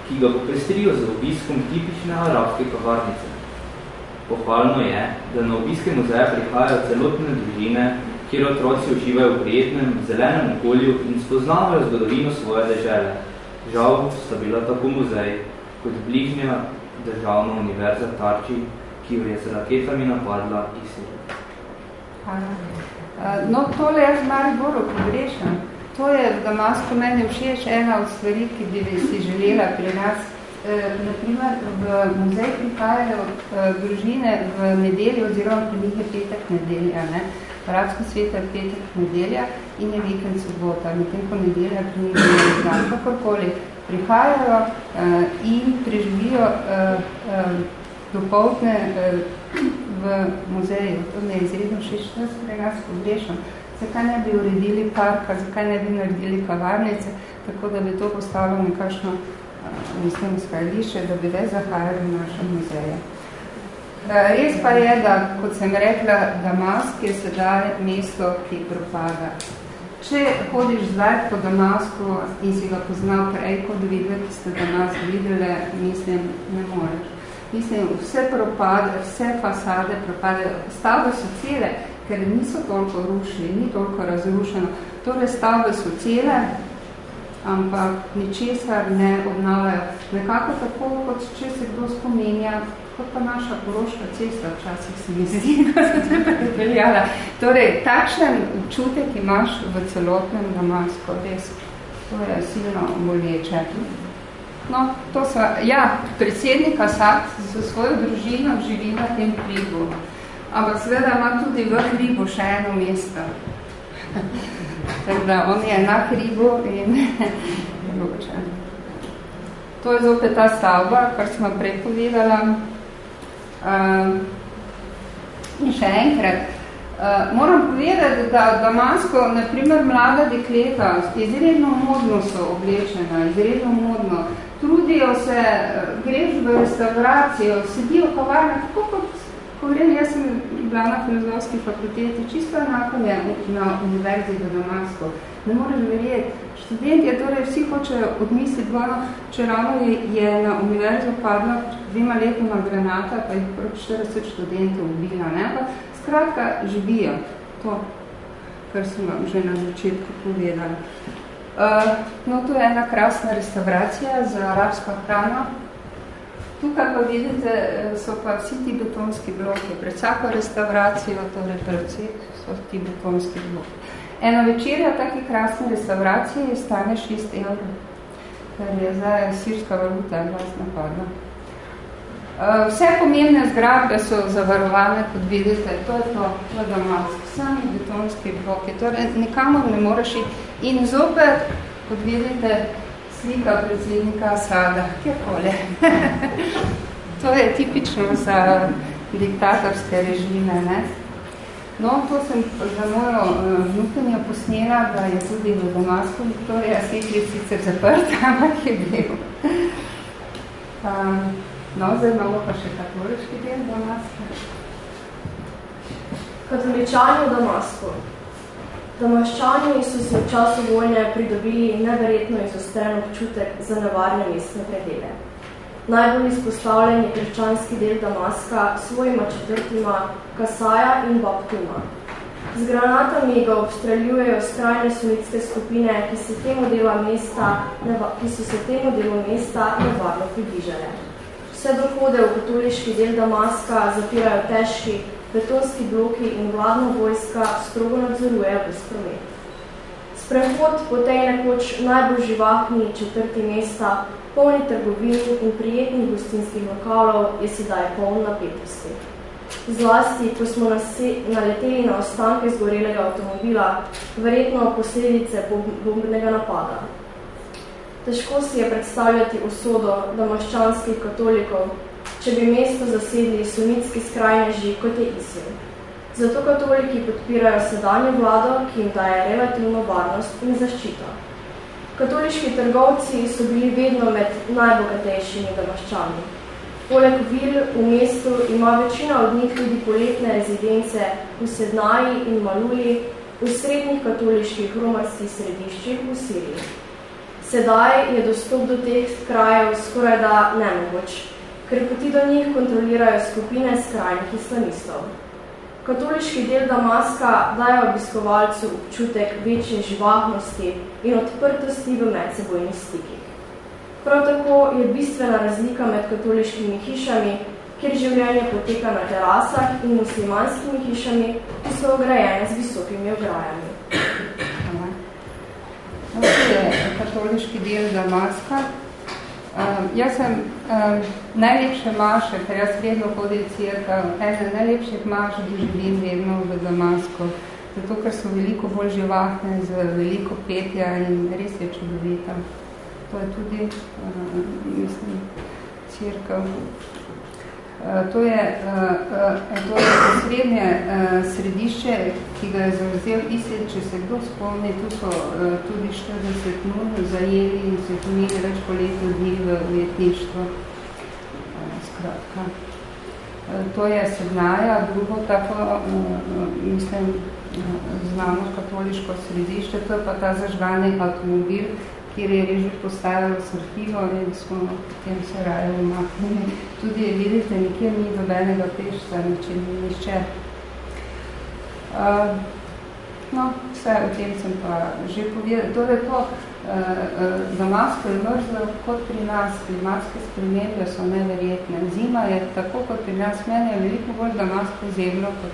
ki ga popestrijo z obiskom tipične arabske kavarnice. Pohvalno je, da na obiske muzeja prihajajo celotne družine, kjer otroci uživajo v prijetnem, zelenem okolju in spoznavajo zgodovino svoje dežele. Žal sta bila tako muzej kot bližnja državna univerza Tarči, ki jo je z raketami napadla Isra. Uh, no, tole jaz malo bolj pogrešam. To je v Damasku meni všeč ena od stvari, ki bi si želela pri nas. E, naprimer, v muzej prihajajo e, družine v nedeljo oziroma pri njih je petek nedelja. Ne? V arabskem svetu je petek nedelja in je vikend sobota. Medtem ko nedelja pri njih je dan, kakorkoli prihajajo e, in preživijo e, e, dopoldne v muzeju. To me je izredno še što se pri nas pogrešam. Zakaj ne bi uredili parka, zakaj ne bi naredili kavarnice, tako da bi to postalo nekakšno mislim, skajališče, da bi le zahajali v našem muzeju. Res pa je, da, kot sem rekla, Damask je sedaj mesto, ki propada. Če hodiš zdaj po Damasku in si ga poznal prej kot videti, ste Damask videli, mislim, ne moreš mislim, vse propade, vse fasade propade, stavbe so cele, ker niso toliko rušili, ni toliko razrušeno. Torej stavbe so cele, ampak ničesar ne obnavljajo. Nekako tako, kot če se kdo spomenja, kot pa naša poroška cesta, včasih se mi zdi, da se te prepeljala. Torej, takšen čutek imaš v celotnem Damasku, res, to je silno boleče. No, to so, ja, predsednik Asad za svojo družino živi na tem hribu. Ampak seveda ima tudi v hribu še eno mesto. Tako da on je na hribu in drugače. To je zopet ta stavba, kar smo prej povedala. Uh, in še enkrat, uh, moram povedati, da v Damasku, naprimer, mlada dekleta, izredno modno so oblečena, izredno modno, trudijo se, greš v restauracijo, sedijo v kavarne, tako kot Kolen, jaz sem bila na filozofski fakulteti, čisto enako je na univerzi v Damasku. Ne moreš verjeti, študent je torej, vsi hočejo odmisliti dvono, če ravno je, je na univerzo padla dvema letoma granata, pa jih prv 40 študentov ubila, ne? Pa skratka, živijo to, kar sem vam že na začetku povedala. Uh, no, to je ena krasna restauracija za arabsko hrano. Tukaj pa vidite, eh, so pa vsi ti betonski bloki. Pred vsako restauracijo, torej pred vsi so ti betonski bloki. Eno večerja take krasne restauracije je stane 6 evrov, ker je zdaj sirska valuta vas napadla. Uh, vse pomembne zgradbe so zavarovane, kot vidite, to je to, to je Damask, sami betonski bloki, torej nikamor ne moreš iti In zopet, kot vidite, slika predsednika Sada, kjerkoli. to je tipično za diktatorske režime. Ne? No, to sem za mojo vnukenjo posnela, da je tudi v Damasku Viktorija Sekli sicer zaprta, ampak je bil. Uh, no, zdaj imamo pa še katoliški del Damaska. Katoličani v Damasku. Domaščani so si v času vojne pridobili neverjetno izostren občutek za nevarne mestne predele. Najbolj izpostavljeni krščanski del Damaska svojima četrtima Kasaja in Baptuma. Z granatami ga obstreljujejo skrajne sunitske skupine, ki, se temu dela mesta, ki so se temu delu mesta nevarno približale. Vse dohode v katoliški del Damaska zapirajo težki betonski bloki in vladna vojska strogo nadzorujejo ves promet. Sprehod po tej nekoč najbolj živahni četrti mesta, polni trgovin in prijetnih gostinskih lokalov, je sedaj poln napetosti. Zlasti, ko smo naleteli na ostanke zgorelega avtomobila, verjetno posledice bombnega napada. Težko si je predstavljati usodo domaščanskih katolikov, če bi mesto zasedli sunitski skrajneži, kot je ISIL. Zato katoliki podpirajo sedanjo vlado, ki jim daje relativno varnost in zaščito. Katoliški trgovci so bili vedno med najbogatejšimi domaščani. Poleg vil v mestu ima večina od njih tudi poletne rezidence v Sednaji in Maluli, v srednjih katoliških romarskih središčih v Siriji. Sedaj je dostop do teh krajev skoraj da nemogoč, ker poti do njih kontrolirajo skupine skrajnih islamistov. Katoliški del Damaska daje obiskovalcu občutek večje živahnosti in odprtosti v medsebojnih stikih. Prav tako je bistvena razlika med katoliškimi hišami kjer življenje poteka na terasah in muslimanskimi hišami, ki so ograjene z visokimi ograjami. To je katoliški del Damaska. Um, jaz sem um, najlepše maše, ker jaz vedno hodim cirkav, ene najlepših maš doživim vedno v Damasku, zato ker so veliko bolj živahne, z veliko petja in res je čudovita. To je tudi, um, mislim, cirkav. Eh, to je, eh, eh, to je posrednje središče, ki ga je zavzel ISIL, če se kdo spomni, tu so tudi 40 nun zajeli in jih imeli več poletno dni v ujetništvo. Skratka. To je sednaja, drugo tako, mislim, znano katoliško središče, to je pa ta zažgani avtomobil, kjer je že postavilo srhivo in smo potem se raje umaknili. Tudi, vidite, nikjer ni dobenega pešca, niče ni nišče. Uh, no, vse o tem sem pa že povedal. Torej to, uh, uh, Damasko je mrzlo kot pri nas, klimatske spremembe so neverjetne. Zima je tako kot pri nas, meni je veliko bolj Damasko zemljo kot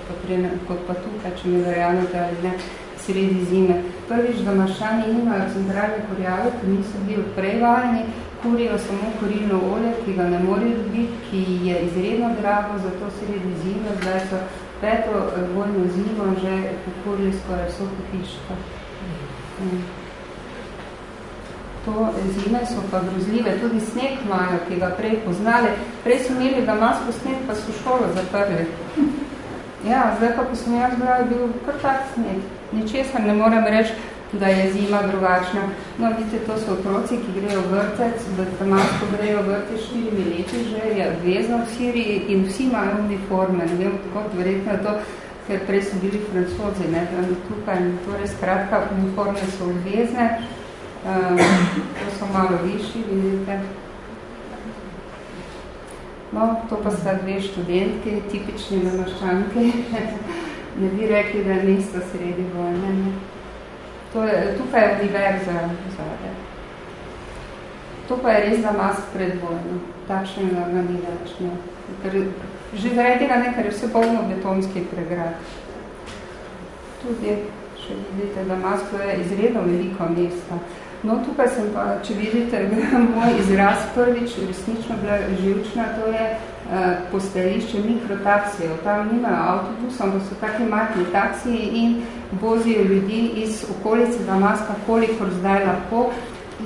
kot pa tukaj, če mi verjamete ali ne sredi zime. Prvič, da maščani nimajo centralne kurjave, ki niso bili prej vajeni, kurijo samo kurilno olje, ki ga ne morejo dobiti, ki je izredno drago, zato sredi zime, zdaj so peto vojno zimo že pokurili skoraj vso pohiško. To zime so pa grozljive, tudi sneg imajo, ki ga prej poznali. Prej so imeli damasko sneg, pa so školo zaprli. Ja, zdaj pa, ko sem jaz bila, je bil kar tak sneg ničesar ne morem reči, da je zima drugačna. No, vidite, to so otroci, ki grejo vrtec, v Damasko grejo vrtec štirimi leti, že je obvezno v Siriji in vsi imajo uniforme. Ne vem, kot verjetno to, ker prej so bili francozi, ne, tukaj, torej skratka, uniforme so obvezne, um, to so malo višji, vidite. No, to pa sta dve študentke, tipični namaščanke. ne bi rekli, da je mesto sredi vojne. Ne. To je, tukaj je univerza zade. To pa je res za mas pred vojno. Takšnega ga ni več. Ne. Ker, že zaradi tega ne, ker je vse polno betonski pregrad. Tudi, še vidite, da Masko je izredno veliko mesta. No, tukaj sem pa, če vidite, moj izraz prvič resnično bila živčna, to je Eh, postajališče mikrotaksijev. Tam nimajo avtobusa, ampak so taki majhni taksiji in vozijo ljudi iz okolice Damaska, kolikor zdaj lahko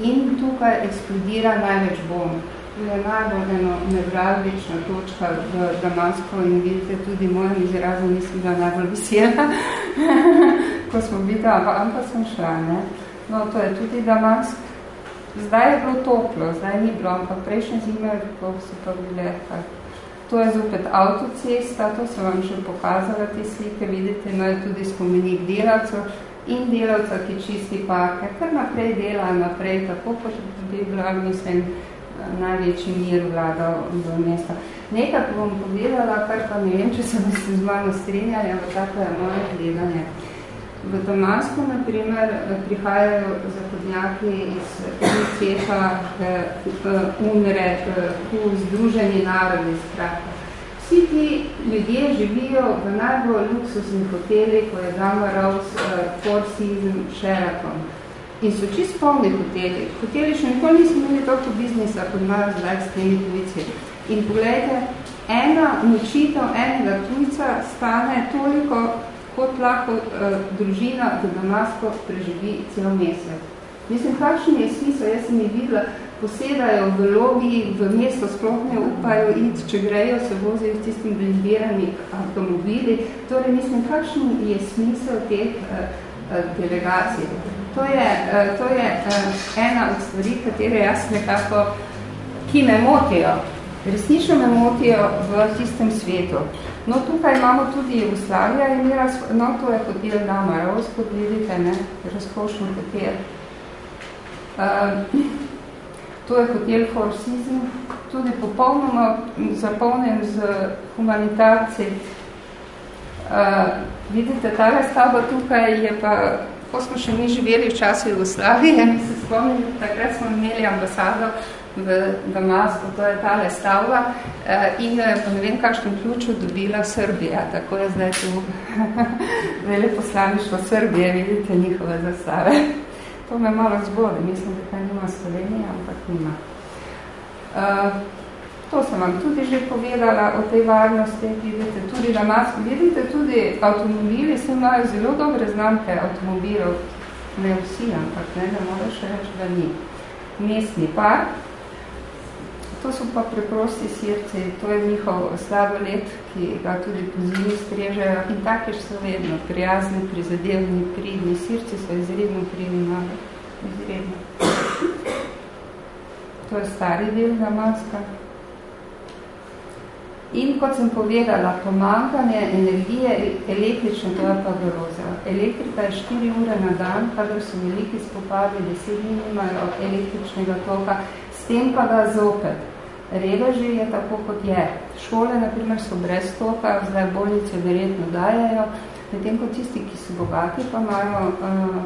in tukaj eksplodira največ bom. To je najbolj eno nevralgična točka v Damasku in vidite tudi mojem izrazu, nisem bila najbolj vesela, ko smo bili tam, ampak, sem šla. Ne? No, to je tudi Damask. Zdaj je bilo toplo, zdaj ni bilo, ampak prejšnje zime, so pa bile To je zopet avtocesta, to sem vam že pokazala te slike, vidite, no je tudi spomenik delavcev in delavca, ki čisti parke, kar naprej dela, naprej, tako kot bi bila, mislim, največji mir vladal v mesto. Nekaj bom povedala, kar pa ne vem, če se boste z mano strinjali, ampak tako je moje gledanje. V Damasku, na primer, prihajajo zahodnjaki iz UNICEF-a, UNRE, v Združeni narodi, skratka. Vsi ti ljudje živijo v najbolj luksusnih hotelih, ko je Gamma Rose, Four Seasons, Sheraton. In so čist polni hoteli. Hoteli še nikoli nismo imeli toliko biznisa, kot imajo zdaj s temi tujci. In pogledajte, ena nočitev enega tujca stane toliko kot lahko uh, družina v Damasko preživi cel mesec. Mislim, kakšen je smisel, jaz sem jih videla, posedajo v lobiji, v mesto sploh ne upajo iti, če grejo, se vozijo s tistim blindirani avtomobili. Torej, mislim, kakšen je smisel teh uh, uh, delegacij. To je, uh, to je uh, ena od stvari, katere jaz nekako, ki me motijo, resnično me motijo v tistem svetu. No, tukaj imamo tudi Jugoslavija, imela, no, to je hotel Namaros, kot vidite, ne, razkošen hotel. Uh, to je hotel Four Seasons, tudi popolnoma zapolnen z humanitarci. Uh, vidite, ta stavba tukaj je pa, ko smo še mi živeli v času Jugoslavije, mi se spomnim, takrat smo imeli ambasado v Damasku, to je tale stavba eh, in jo je po ne vem kakšnem ključu dobila Srbija, tako je zdaj tu veleposlaništvo Srbije, vidite njihove zastave. To me malo zbode, mislim, da kaj nima Slovenija, ampak nima. Uh, to sem vam tudi že povedala o tej varnosti, vidite tudi Damask, vidite tudi avtomobili, se imajo zelo dobre znamke avtomobilov, ne vsi, ampak ne, da moraš reči, da ni. Mestni park, To so pa preprosti sirci, to je njihov sladoled, ki ga tudi po zimi strežejo in take so vedno prijazni, prizadevni, pridni. Sirci so izredno pridni, malo izredno. To je stari del Damaska. In kot sem povedala, pomankanje energije električne, to je pa groza. Elektrika je 4 ure na dan, kadar so veliki spopadi, 10 dni nimajo električnega toka, s tem pa ga zopet reveži je tako, kot je. Šole, na primer, so brez toka, zdaj bolnice verjetno dajajo, medtem kot tisti, ki so bogati, pa imajo uh,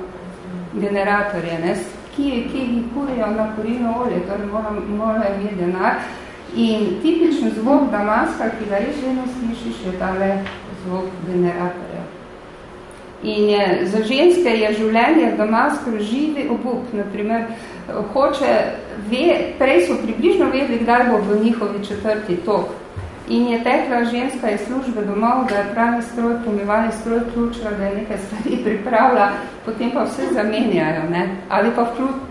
generatorje, ne? ki, ki jih kurijo na kurino olje, torej morajo imeti denar. In tipičen zvok Damaska, ki ga res vedno slišiš, je tale zvok generatorja. In je, za ženske je življenje Damaska živi obup, naprimer, hoče, ve, prej so približno vedeli, kdaj bo v njihovi četrti tok. In je tekla ženska iz službe domov, da je pravi stroj, pomivalni stroj ključila, da je nekaj stvari pripravila, potem pa vse zamenjajo, ne? ali pa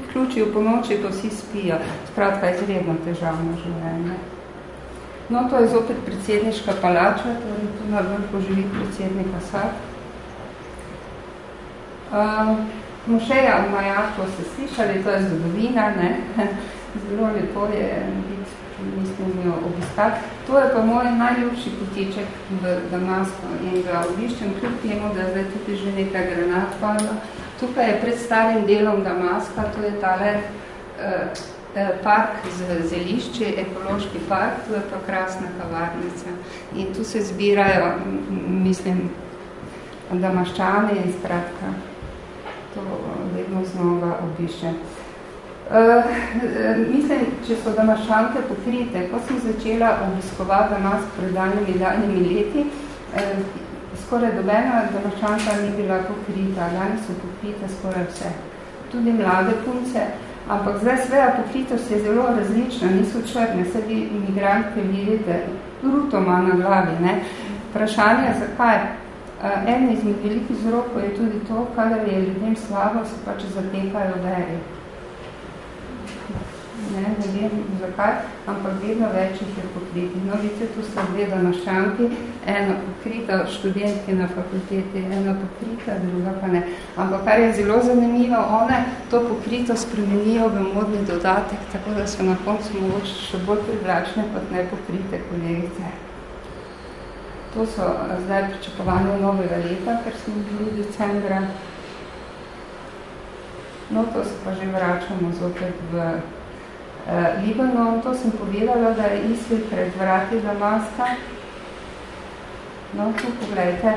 vključijo po noči, to vsi spijo. Skratka, je izredno težavno življenje. No, to je zopet predsedniška palača, torej tu na vrhu živi predsednik Asad. Uh, Mošeja v Majaku ste slišali, to je zgodovina, ne? zelo lepo je biti, mislim, jo obiskati. To je pa moj najljubši potiček v Damasku in ga obiščem kljub temu, da zdaj tudi že nekaj granat padlo. Tukaj je pred starim delom Damaska, to je tale eh, park z zelišči, ekološki park, to je pa krasna kavarnica. In tu se zbirajo, mislim, damaščani in skratka to vedno znova obiše. Uh, mislim, če so damašanke pokrite, ko sem začela obiskovati damas pred daljnimi leti, uh, skoraj dobena damašanka ni bila pokrita, danes so pokrite skoraj vse. Tudi mlade punce, ampak zdaj sveja pokritost je zelo različna, niso črne, se vi imigrantke vidite, ruto ima na glavi. Ne? Vprašanje, zakaj? En izmed velikih vzrokov je tudi to, kadar je ljudem slabo, se pač zatekajo veri. Ne, ne vem zakaj, ampak vedno več jih je pokriti. No, vidite, tu so dve današanki, ena pokrita študentke na fakulteti, ena pokrita, druga pa ne. Ampak kar je zelo zanimivo, one to pokrito spremenijo v modni dodatek, tako da so na koncu mogoče še bolj privlačne kot ne pokrite kolegice. To so eh, zdaj pričakovanje novega leta, ker smo bili decembra. No, to se pa že vračamo zopet v eh, Libanon. To sem povedala, da je Isil pred vrati Damaska. No, tu pogledajte,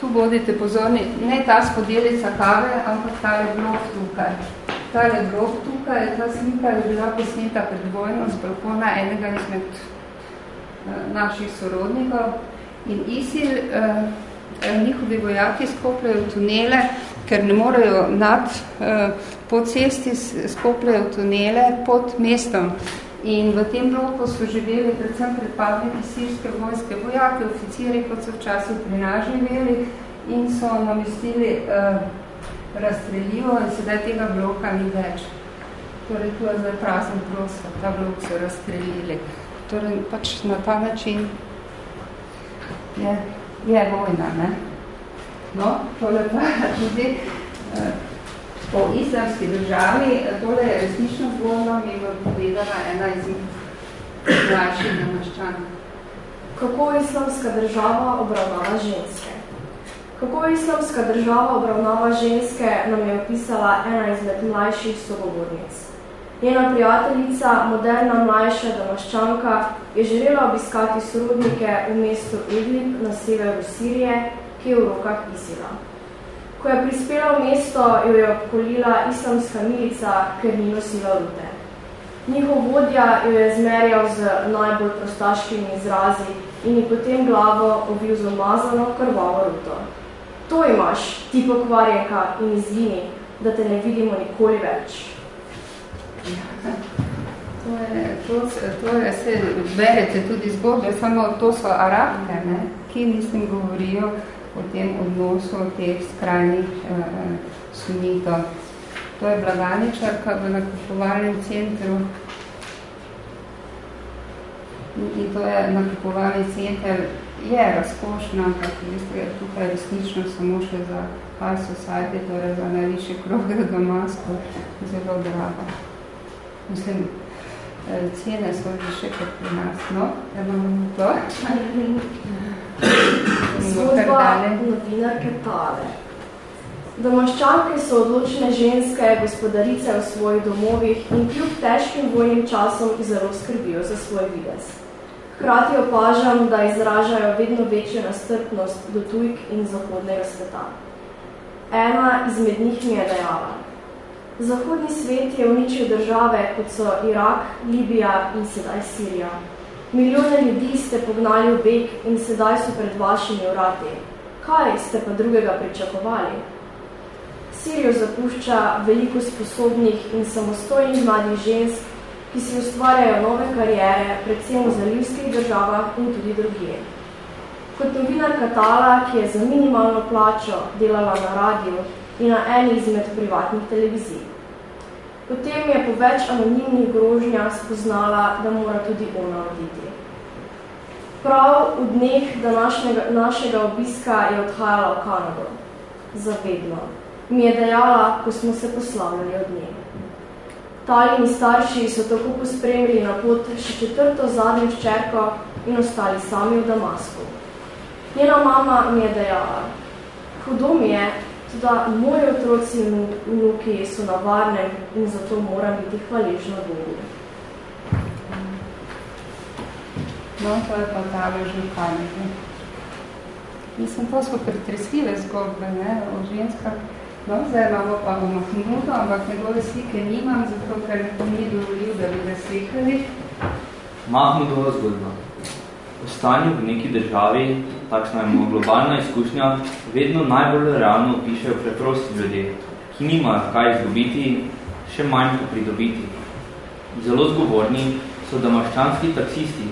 tu bodite pozorni, ne ta spodelica kave, ampak tale blok tukaj. Tale blok tukaj, ta slika je bila posneta pred vojno z balkona enega izmed eh, naših sorodnikov. In ISIL, eh, eh, njihovi vojaki skopljajo tunele, ker ne morejo nad eh, po cesti skopljajo tunele pod mestom. In v tem bloku so živeli predvsem predpadniki sirske vojske vojake, oficiri, kot so včasih pri nas živeli, in so namestili eh, razstreljivo in sedaj tega bloka ni več. Torej, tu je zdaj prazen prostor, ta blok so razstrelili. Torej, pač na ta način je, je vojna. Ne? No, tole pa tudi eh, po islamski državi, tole je resnično zgodno, mi bo povedala ena iz mlajših namaščan. kako islamska država obravnava ženske. Kako islamska država obravnava ženske, nam je opisala ena izmed mlajših sogovornic. Njena prijateljica, moderna mlajša domaščanka, je želela obiskati sorodnike v mestu Idlib na severu Sirije, ki je v rokah Isila. Ko je prispela v mesto, jo je obkolila islamska milica, ker ni nosila rute. Njihov vodja jo je zmerjal z najbolj prostaškimi izrazi in ji potem glavo ovil z omazano krvavo ruto. To imaš, ti pokvarjenka, in izvini, da te ne vidimo nikoli več. To je, to, to je, se berete tudi zgodbe, samo to so arabke, ne, ki mislim govorijo o tem odnosu teh skrajnih uh, sunitov. To je blaganičarka v nakupovalnem centru in to je nakupovalni center je razkošno, ampak je tukaj resnično samo še za high society, torej za najvišje kroge v Damasku, zelo drago. Mislim, eh, cene so više kot pri nas, no, da imamo to. Zgodba novinarke Tale. Domaščanke so odločene ženske, gospodarice v svojih domovih in kljub težkim vojnim časom zelo skrbijo za svoj vides. Hkrati opažam, da izražajo vedno večjo nastrpnost do tujk in zahodnega sveta. Ena izmed njih mi je dejala. Zahodni svet je uničil države, kot so Irak, Libija in sedaj Sirija. Milijone ljudi ste pognali v beg in sedaj so pred vašimi vrati. Kaj ste pa drugega pričakovali? Sirijo zapušča veliko sposobnih in samostojnih mladih žensk, ki si ustvarjajo nove karijere, predvsem v zalivskih državah in tudi drugje. Kot novinar Katala, ki je za minimalno plačo delala na radiju in na eni izmed privatnih televizij. Potem je po več anonimnih grožnjah spoznala, da mora tudi ona oditi. Prav v dneh današnjega, našega obiska je odhajala v Kanado. Zavedno. Mi je dejala, ko smo se poslavljali od nje. Talini starši so tako pospremili na pot še četrto zadnjo včerko in ostali sami v Damasku. Njena mama mi je dejala, hudo mi je, da moji otroci in vnuki so na varnem in zato moram biti hvaležna Bogu. No, to je pa ta živkanje. Mislim, to so pretresljive zgodbe ne, o ženskah. No, zdaj imamo pa v Mahmudu, ampak njegove slike nimam, zato ker ni dovolil, da bi ga slikali. Mahmudova zgodba. O stanju v neki državi takšna je globalna izkušnja, vedno najbolj realno pišejo preprosti ljudje, ki nima kaj izgubiti, še manj to pridobiti. Zelo zgovorni so domaščanski taksisti,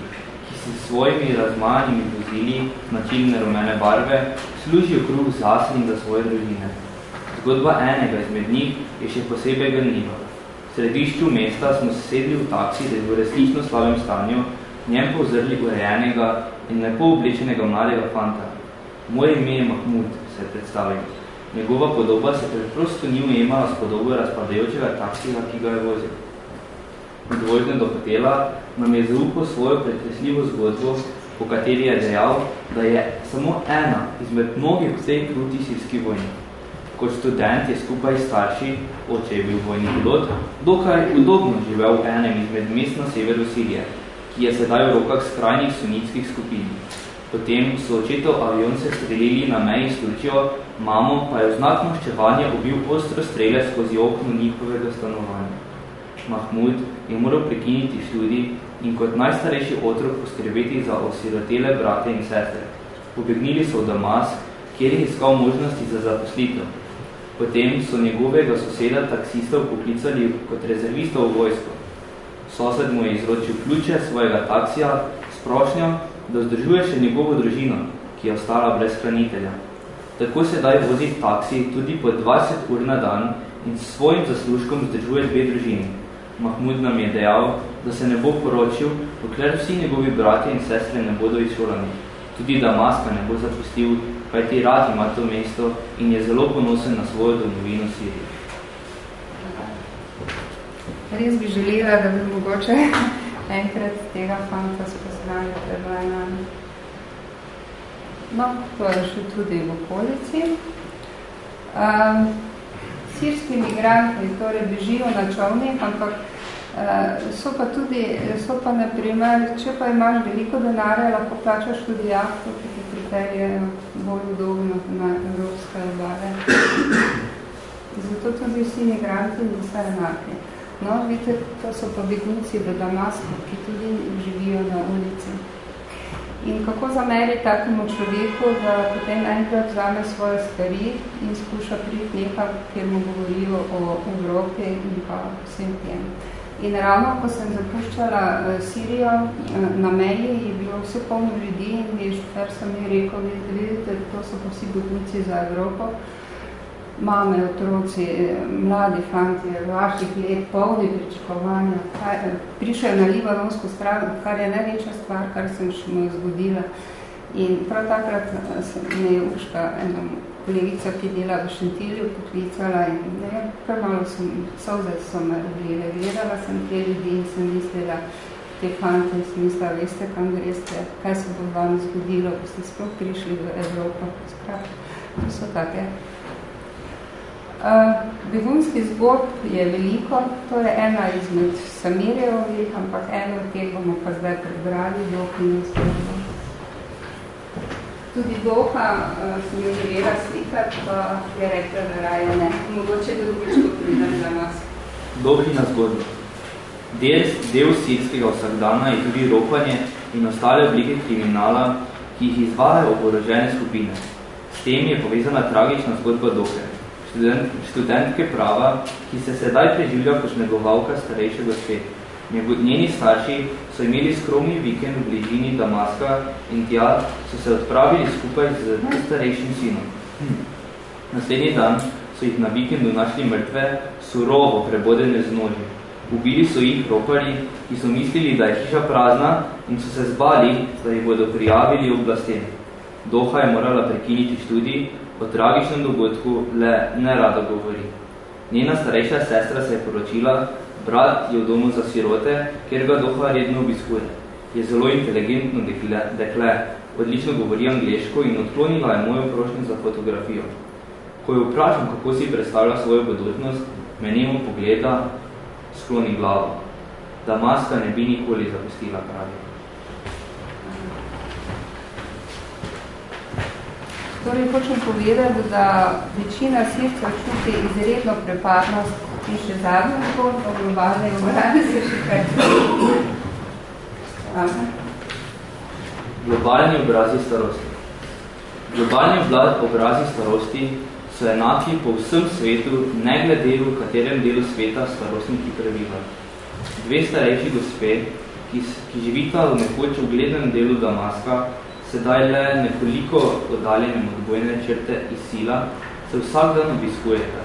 ki se svojimi razmajanimi vozili značilne rumene barve služijo kruh zase in za svoje družine. Zgodba enega izmed njih je še posebej ganljiva. V središču mesta smo sedli v taksi, da je v resnično slabem stanju, njem povzrli urejenega in lepo oblečenega mladega fanta. Moje ime je Mahmud, se je predstavil. Njegova podoba se preprosto ni ujemala s podobo razpadajočega taksija, ki ga je vozil. Od vožnje do hotela nam je zaupal svojo pretresljivo zgodbo, po kateri je dejal, da je samo ena izmed mnogih v tej kruti sirski vojni. Kot študent je skupaj s starši, oče je bil vojni pilot, dokaj udobno živel v enem izmed mest na severu Sirije, ki je sedaj v rokah skrajnih sunitskih skupin. Potem so očetov avion se strelili na meji s Turčijo, mamo pa je v znak maščevanja ubil ostro strele skozi okno njihovega stanovanja. Mahmud je moral prekiniti študij in kot najstarejši otrok poskrbeti za osirotele brate in sestre. Pobegnili so v Damas, kjer je iskal možnosti za zaposlitev. Potem so njegovega soseda taksistov poklicali kot rezervistov v vojsko. Sosed mu je izročil ključe svojega taksija s prošnjo, da vzdržuje še njegovo družino, ki je ostala brez hranitelja. Tako se daj vozi taksi tudi po 20 ur na dan in s svojim zaslužkom vzdržuje dve družini. Mahmud nam je dejal, da se ne bo poročil, dokler vsi njegovi brati in sestre ne bodo izšolani. Tudi Damaska ne bo zapustil, kaj ti rad ima to mesto in je zelo ponosen na svojo domovino Sirijo. Res bi želela, da bi mogoče enkrat tega fanta spoznali, da je bila ena No, to je še tudi v okolici. Um, sirski migranti torej bežijo na čovnih, ampak uh, so pa tudi, so pa na primer, če pa imaš veliko denarja, lahko plačaš tudi jahto, ki ti pripelje bolj udobno na evropske obale. Zato tudi vsi migranti niso enaki. No, vidite, to so pa begunci v Damasku, ki tudi živijo na ulici. In kako zameri takemu človeku, da potem enkrat vzame svoje stvari in skuša priti nekam, kjer mu govorijo o Evropi in pa vsem tem. In ravno, ko sem zapuščala eh, Sirijo eh, na meji, je bilo vse polno ljudi in je šofer sem mi rekel, vidite, to so pa vsi begunci za Evropo, mame, otroci, eh, mladi fanti, vaših let, polni pričakovanja, eh, prišel na libanonsko stran, kar je največja stvar, kar sem še mu zgodila. In prav takrat eh, me je Urška, ena kolegica, ki dela v Šentilju, poklicala in ne kar malo sem, solze so me oblile. Gledala sem te ljudi in sem mislila, te fante, in sem mislila, veste, kam greste, kaj se bo vam zgodilo, ko ste sploh prišli v Evropo. Skratka, to so take Uh, begunski zgodb je veliko, to je ena izmed Samirjevih, ampak eno od teh bomo pa zdaj prebrali, Dohino zgodbo. Tudi Doha uh, sem jo želela slikati, pa je rekla, da raje ne. Mogoče drugič, ko pridem za nas. Dohina zgodba. Del, del sirskega vsakdana je tudi ropanje in ostale oblike kriminala, ki jih izvajajo oborožene skupine. S tem je povezana tragična zgodba Dohe študent, študentke prava, ki se sedaj preživlja kot negovalka starejše gospe. Njeni starši so imeli skromni vikend v bližini Damaska in tja so se odpravili skupaj z starejšim sinom. Naslednji dan so jih na vikendu našli mrtve, surovo prebodene z noži. Ubili so jih roparji, ki so mislili, da je hiša prazna in so se zbali, da jih bodo prijavili oblastem. Doha je morala prekiniti študij, o tragičnem dogodku le ne rado govori. Njena starejša sestra se je poročila, brat je v domu za sirote, kjer ga doha redno obiskuje. Je zelo inteligentno dekle, dekle, odlično govori angliško in odklonila je mojo prošnjo za fotografijo. Ko jo vprašam, kako si predstavlja svojo bodočnost, me njemu pogleda, skloni glavo. Damaska ne bi nikoli zapustila pravi. Torej, hočem povedati, da večina sircev čuti izredno prepadnost in še zadnjo zgodbo globalne obrane se še kaj. Globalni obrazi starosti. Globalni obrazi starosti so enaki po vsem svetu, ne glede v katerem delu sveta starostniki prebivajo. Dve starejši gospe, ki, ki živita v nekoč v glednem delu Damaska, sedaj le nekoliko oddaljenem od bojne črte iz sila, se vsak dan obiskujete.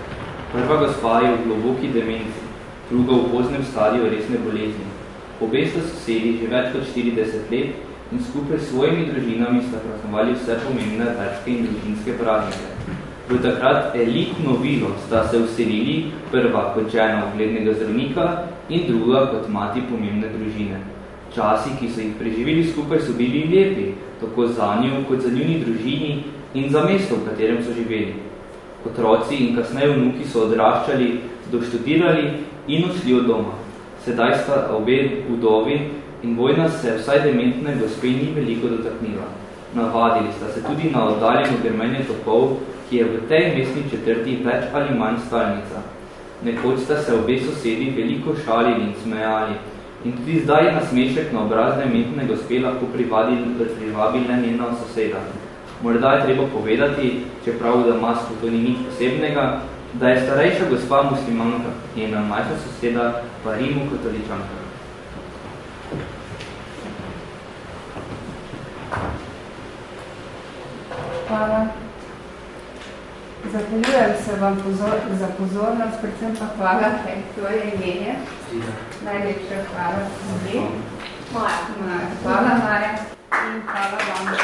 Prva gospa je v globoki demenci, druga v poznem stadiju resne bolezni. Obe sta sosedi že več kot 40 let in skupaj s svojimi družinami sta praznovali vse pomembne verske in družinske praznike. V takrat elitno vilo sta se uselili prva kot žena oglednega zdravnika in druga kot mati pomembne družine. Časi, ki so jih preživeli skupaj, so bili lepi, tako za njo, kot za njuni družini in za mesto, v katerem so živeli. Otroci in kasneje vnuki so odraščali, doštudirali in odšli od doma. Sedaj sta obe vdovi in vojna se vsaj dementne gospe ni veliko dotaknila. Navadili sta se tudi na oddaljeno grmenje topov, ki je v tej mestni četrti več ali manj stalnica. Nekoč sta se obe sosedi veliko šalili in smejali, In tudi zdaj nasmešek na obrazne metne gospe lahko privabil le njena soseda. Morda je treba povedati, čeprav da Masku to ni nič posebnega, da je starejša gospa muslimanka, njena majša soseda pa Rimu katoličanka. Hvala. Zahvaljujem se vam pozor, za pozornost, predvsem pa hvala, kaj to je imenje. Najlepša hvala tudi. Maja. Maja. Hvala, Maja. In hvala vam.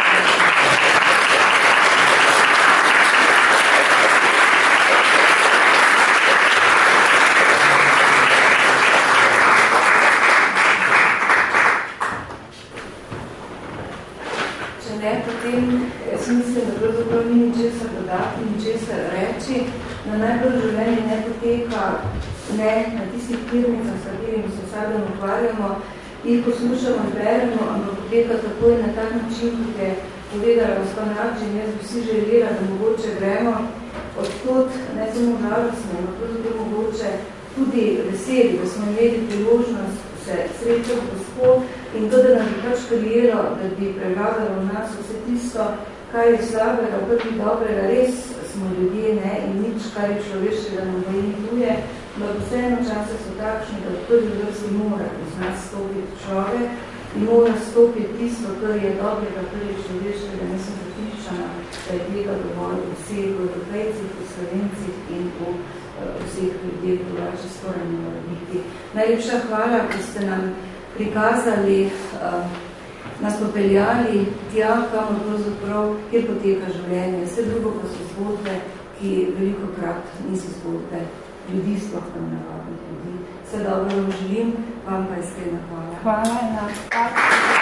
ne, potem jaz mislim, da pravzaprav ni dodati, ničesar reči, na najbolj življenje ne poteka ne na tistih firmicah, s katerimi se dan ukvarjamo, jih poslušamo in beremo, ampak poteka takoj na tak način, kot je povedala gospod Navčin, jaz bi si želela, da mogoče gremo odkud, ne samo žalostno, ampak tudi mogoče tudi veseli, da smo imeli priložnost se srečati gospod in to, da nam bi pač da bi prevladalo v nas vse tisto, kar je slabega, kar je dobrega, res smo ljudje ne, in nič, kar je človeškega nam boji tuje, ampak vseeno čase so takšni, da v prvi vrsti mora iz nas stopiti človek in mora stopiti tisto, kar je dobrega, kar je človeškega, ne sem zapiščana, da je tega dovolj vseh v Evropejcih, v Slovencih in v vseh ljudeh, drugače skoraj ne mora biti. Najlepša hvala, ko ste nam prikazali, uh, nas popeljali tja, kamor pravzaprav, kjer poteka življenje. Vse drugo pa so zgodbe, ki veliko krat niso zgodbe ljudi, sploh tam navadnih ljudi. Vse dobro vam želim, vam pa iskrena hvala. Hvala. hvala.